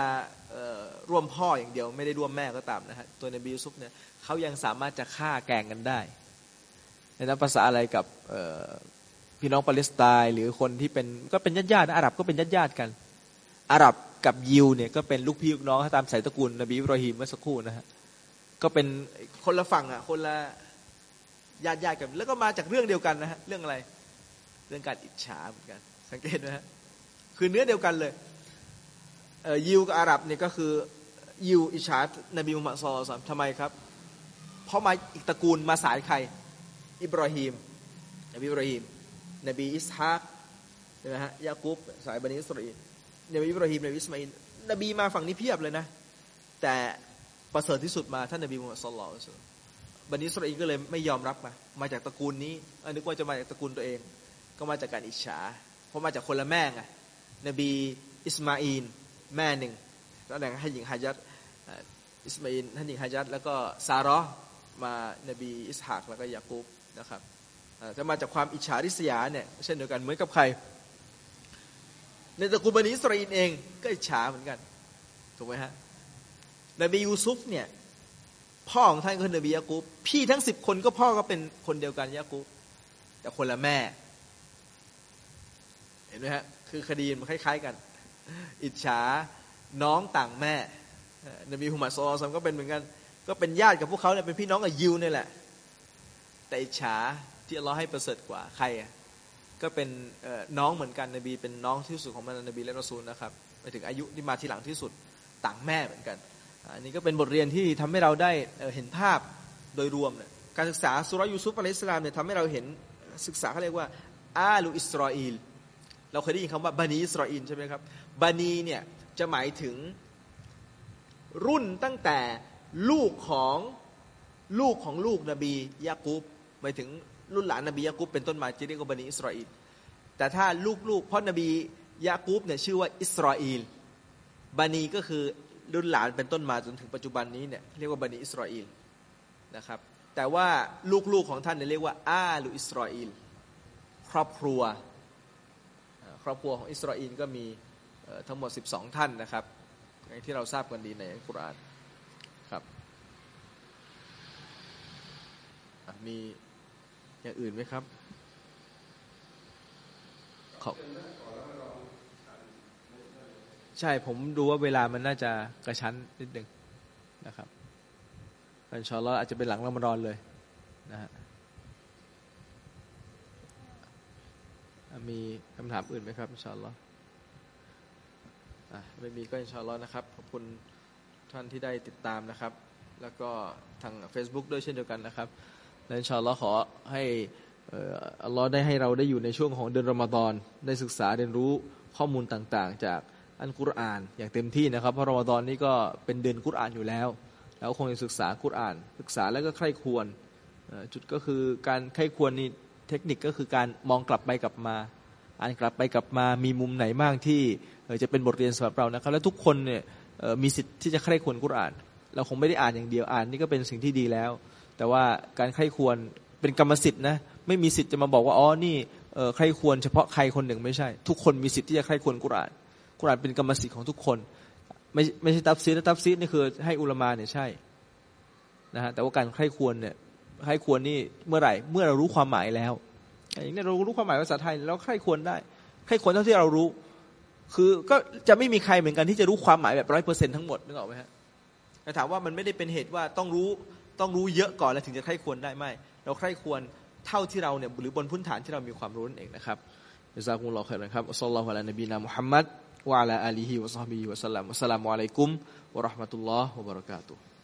ร่วมพ่ออย่างเดียวไม่ได้ร่วมแม่ก็ตามนะฮะตัวนบียูซุฟเนี่ยเขายังสามารถจะฆ่าแกงกันได้ในนับภาษาอะไรกับพี่น้องปาเลสไตน์หรือคนที่เป็นก็เป็นญาติญาติอาหรับก็เป็นญาติญาติกัน อาหรับกับยิวเนี่ยก็เป็นลูกพี่ลูกน้องตามสายตระกูลนบีอิบราฮิมเมื่อสักครู่นะฮะก็เป็นคนละฝั่งอะคนละญาติญาติกัน แล้วก็มาจากเรื่องเดียวกันนะฮะเรื่องอะไร เรื่องการอิจฉาเหมือนกัน สังเกตนะฮะคือเนื้อเดียวกันเลย ยิวกับอาหรับเนี่ยก็คือยิวอิจฉานบีมุฮัมมัดซอลทำไมครับ เพราะมาอีกตระกูลมาสายใคร อิบราฮิมนบีอิบราฮิมนบีอิสฮากใช่ไหมฮะยากูบสายบนีอิสราเอลนบีอิบราฮิมนบีอิสมาอีลนบีมาฝั่งนี้เพียบเลยนะ แต่ประเสริฐที่สุดมาท่านนบีมุฮัมมัด صلى اللهบนีอิสราเอลก็เลยไม่ยอมรับมา มาจากตระกูลนี้นึกว่าจะมาจากตระกูลตัวเอง ก็มาจากการอิจฉาเพราะมาจากคนละแม่ไงนบีอิสมาอีล แม่หนึ่งแล้วแต่ให้หญิงฮาญัรอิสมาอีลท่านหญิงฮาญัรแล้วก็ซารอมานบีอิสฮากแล้วก็ยากูบนะครับจะมาจากความอิจฉาริษยาเนี่ยเช่นเดียวกันเหมือนกับใคร ในตระกูลบนีอิสราเอลเองก็อิจฉาเหมือนกันถูกไหมฮะนบียูซุฟเนี่ยพ่อของท่านคือนบียากูบพี่ทั้งสิบคนก็พ่อก็เป็นคนเดียวกันยากูบแต่คนละแม่ เห็นไหมฮะคือคดีมันคล้าย ๆ กัน อิจฉาน้องต่างแม่ นบีฮุมัดซอซัมก็เป็นเหมือนกัน ก็เป็นญาติกับพวกเขาเนี่ยเป็นพี่น้องกับยิวนี่แหละ แต่อิจฉาที่เราให้ประเสริฐกว่าใครอะก็เป็นน้องเหมือนกันนบี เป็นน้องที่สุดของมันนบีและรอซูลนะครับไปถึงอายุที่มาทีหลังที่สุดต่างแม่เหมือนกันอันนี้ก็เป็นบทเรียนที่ทำให้เราได้เห็นภาพโดยรวมเนี่ยการศึกษาสุรยูซุฟอะลัยสลามเนี่ยทำให้เราเห็นศึกษาเขาเรียกว่าอาลูอิสราเอลเราเคยได้ยินคำว่าบานีอิสราเอลใช่ไหมครับ บานีเนี่ยจะหมายถึงรุ่นตั้งแต่ลูกของลูกของลูกนบียากูบหมายถึงรุ่นหลานนบียากูบเป็นต้นมาจะเรียกว่าบานีอิสราเอลแต่ถ้าลูกๆเพราะนบียากูบเนี่ยชื่อว่าอิสราเอลบานีก็คือรุ่นหลานเป็นต้นมาจนถึงปัจจุบันนี้เนี่ยเรียกว่าบานีอิสราเอลนะครับแต่ว่าลูกๆของท่านเนี่ยเรียกว่าอาลูอิสราเอลครอบครัว ครอบครัวของอิสราเอลก็มี ทั้งหมด 12 ท่านนะครับอย่างที่เราทราบกันดีในอัลกุรอานครับมีอย่างอื่นไหมครับขอใช่ผมดูว่าเวลามันน่าจะกระชั้นนิดหนึ่งนะครับอินชอลอฮ์อาจจะเป็นหลังรอมฎอนเลยนะฮะมีคำถามอื่นไหมครับอินชาอัลลอฮ์ ไม่มีก็อินชาอัลลอฮ์นะครับ ขอบคุณท่านที่ได้ติดตามนะครับ แล้วก็ทาง Facebook ด้วยเช่นเดียวกันนะครับและอินชาอัลลอฮ์ขอให้อัลลอฮ์ได้ให้เราได้อยู่ในช่วงของเดือนรอมฎอนได้ศึกษาเรียนรู้ข้อมูลต่างๆ จากอันกุรอานอย่างเต็มที่นะครับ เพราะรอมฎอนนี้ก็เป็นเดือนกุรอานอยู่แล้วแล้วคงจะศึกษากุรอาน ศึกษาแล้วก็ใคร่ควรจุดก็คือการใคร่ควรนี่เทคนิคก็คือการมองกลับไปกลับมา อ่านกลับไปกลับมามีมุมไหนบ้างที่ จะเป็นบทเรียนสำหรับเรานะครับ และทุกคนเนี่ยมีสิทธิ์ที่จะใคร่ควรกุรอาน เราคงไม่ได้อ่านอย่างเดียวอ่านนี่ก็เป็นสิ่งที่ดีแล้ว แต่ว่าการใคร่ควรเป็นกรรมสิทธิ์นะไม่มีสิทธิ์จะมาบอกว่าอ๋อนี่ใคร่ควรเฉพาะใครคนหนึ่งไม่ใช่ ทุกคนมีสิทธิ์ที่จะใคร่ควรกุรอานกุรอานเป็นกรรมสิทธิ์ของทุกคน ไม่ไม่ใช่ตับซีดตับซีดนี่คือให้อุลมาเนี่ยใช่นะฮะแต่ว่าการใคร่ควรเนี่ยใคร่ควรนี่เมื่อไหร่ เมื่อเรารู้ความหมายแล้วอย่างนี้เรารู้ความหมายภาษาไทยเราใคร่ควรได้ใคร่ควรเท่าที่เรารู้ คือก็จะไม่มีใครเหมือนกันที่จะรู้ความหมายแบบร้อยเปอร์เซ็นทั้งหมดนึกออกไหมฮะแต่ถามว่ามันไม่ได้เป็นเหตุว่าต้องรู้ต้องรู้เยอะก่อนแล้วถึงจะใคร่ควรได้ไหมเราใคร่ควรเท่าที่เราเนี่ยหรือบนพื้นฐานที่เรามีความรู้นั่นเองนะครับอิซากุลลอฮ์ขครับอัสลลอฮฺอะลัยนบีนามุฮัมมัดวะอะลาอาลีฮิวะซอฮบีวะสัลลัมอัสสลามุอะลัยกุมวะราะห์มะตุลลอฮ์วะบะเราะกาตุฮ์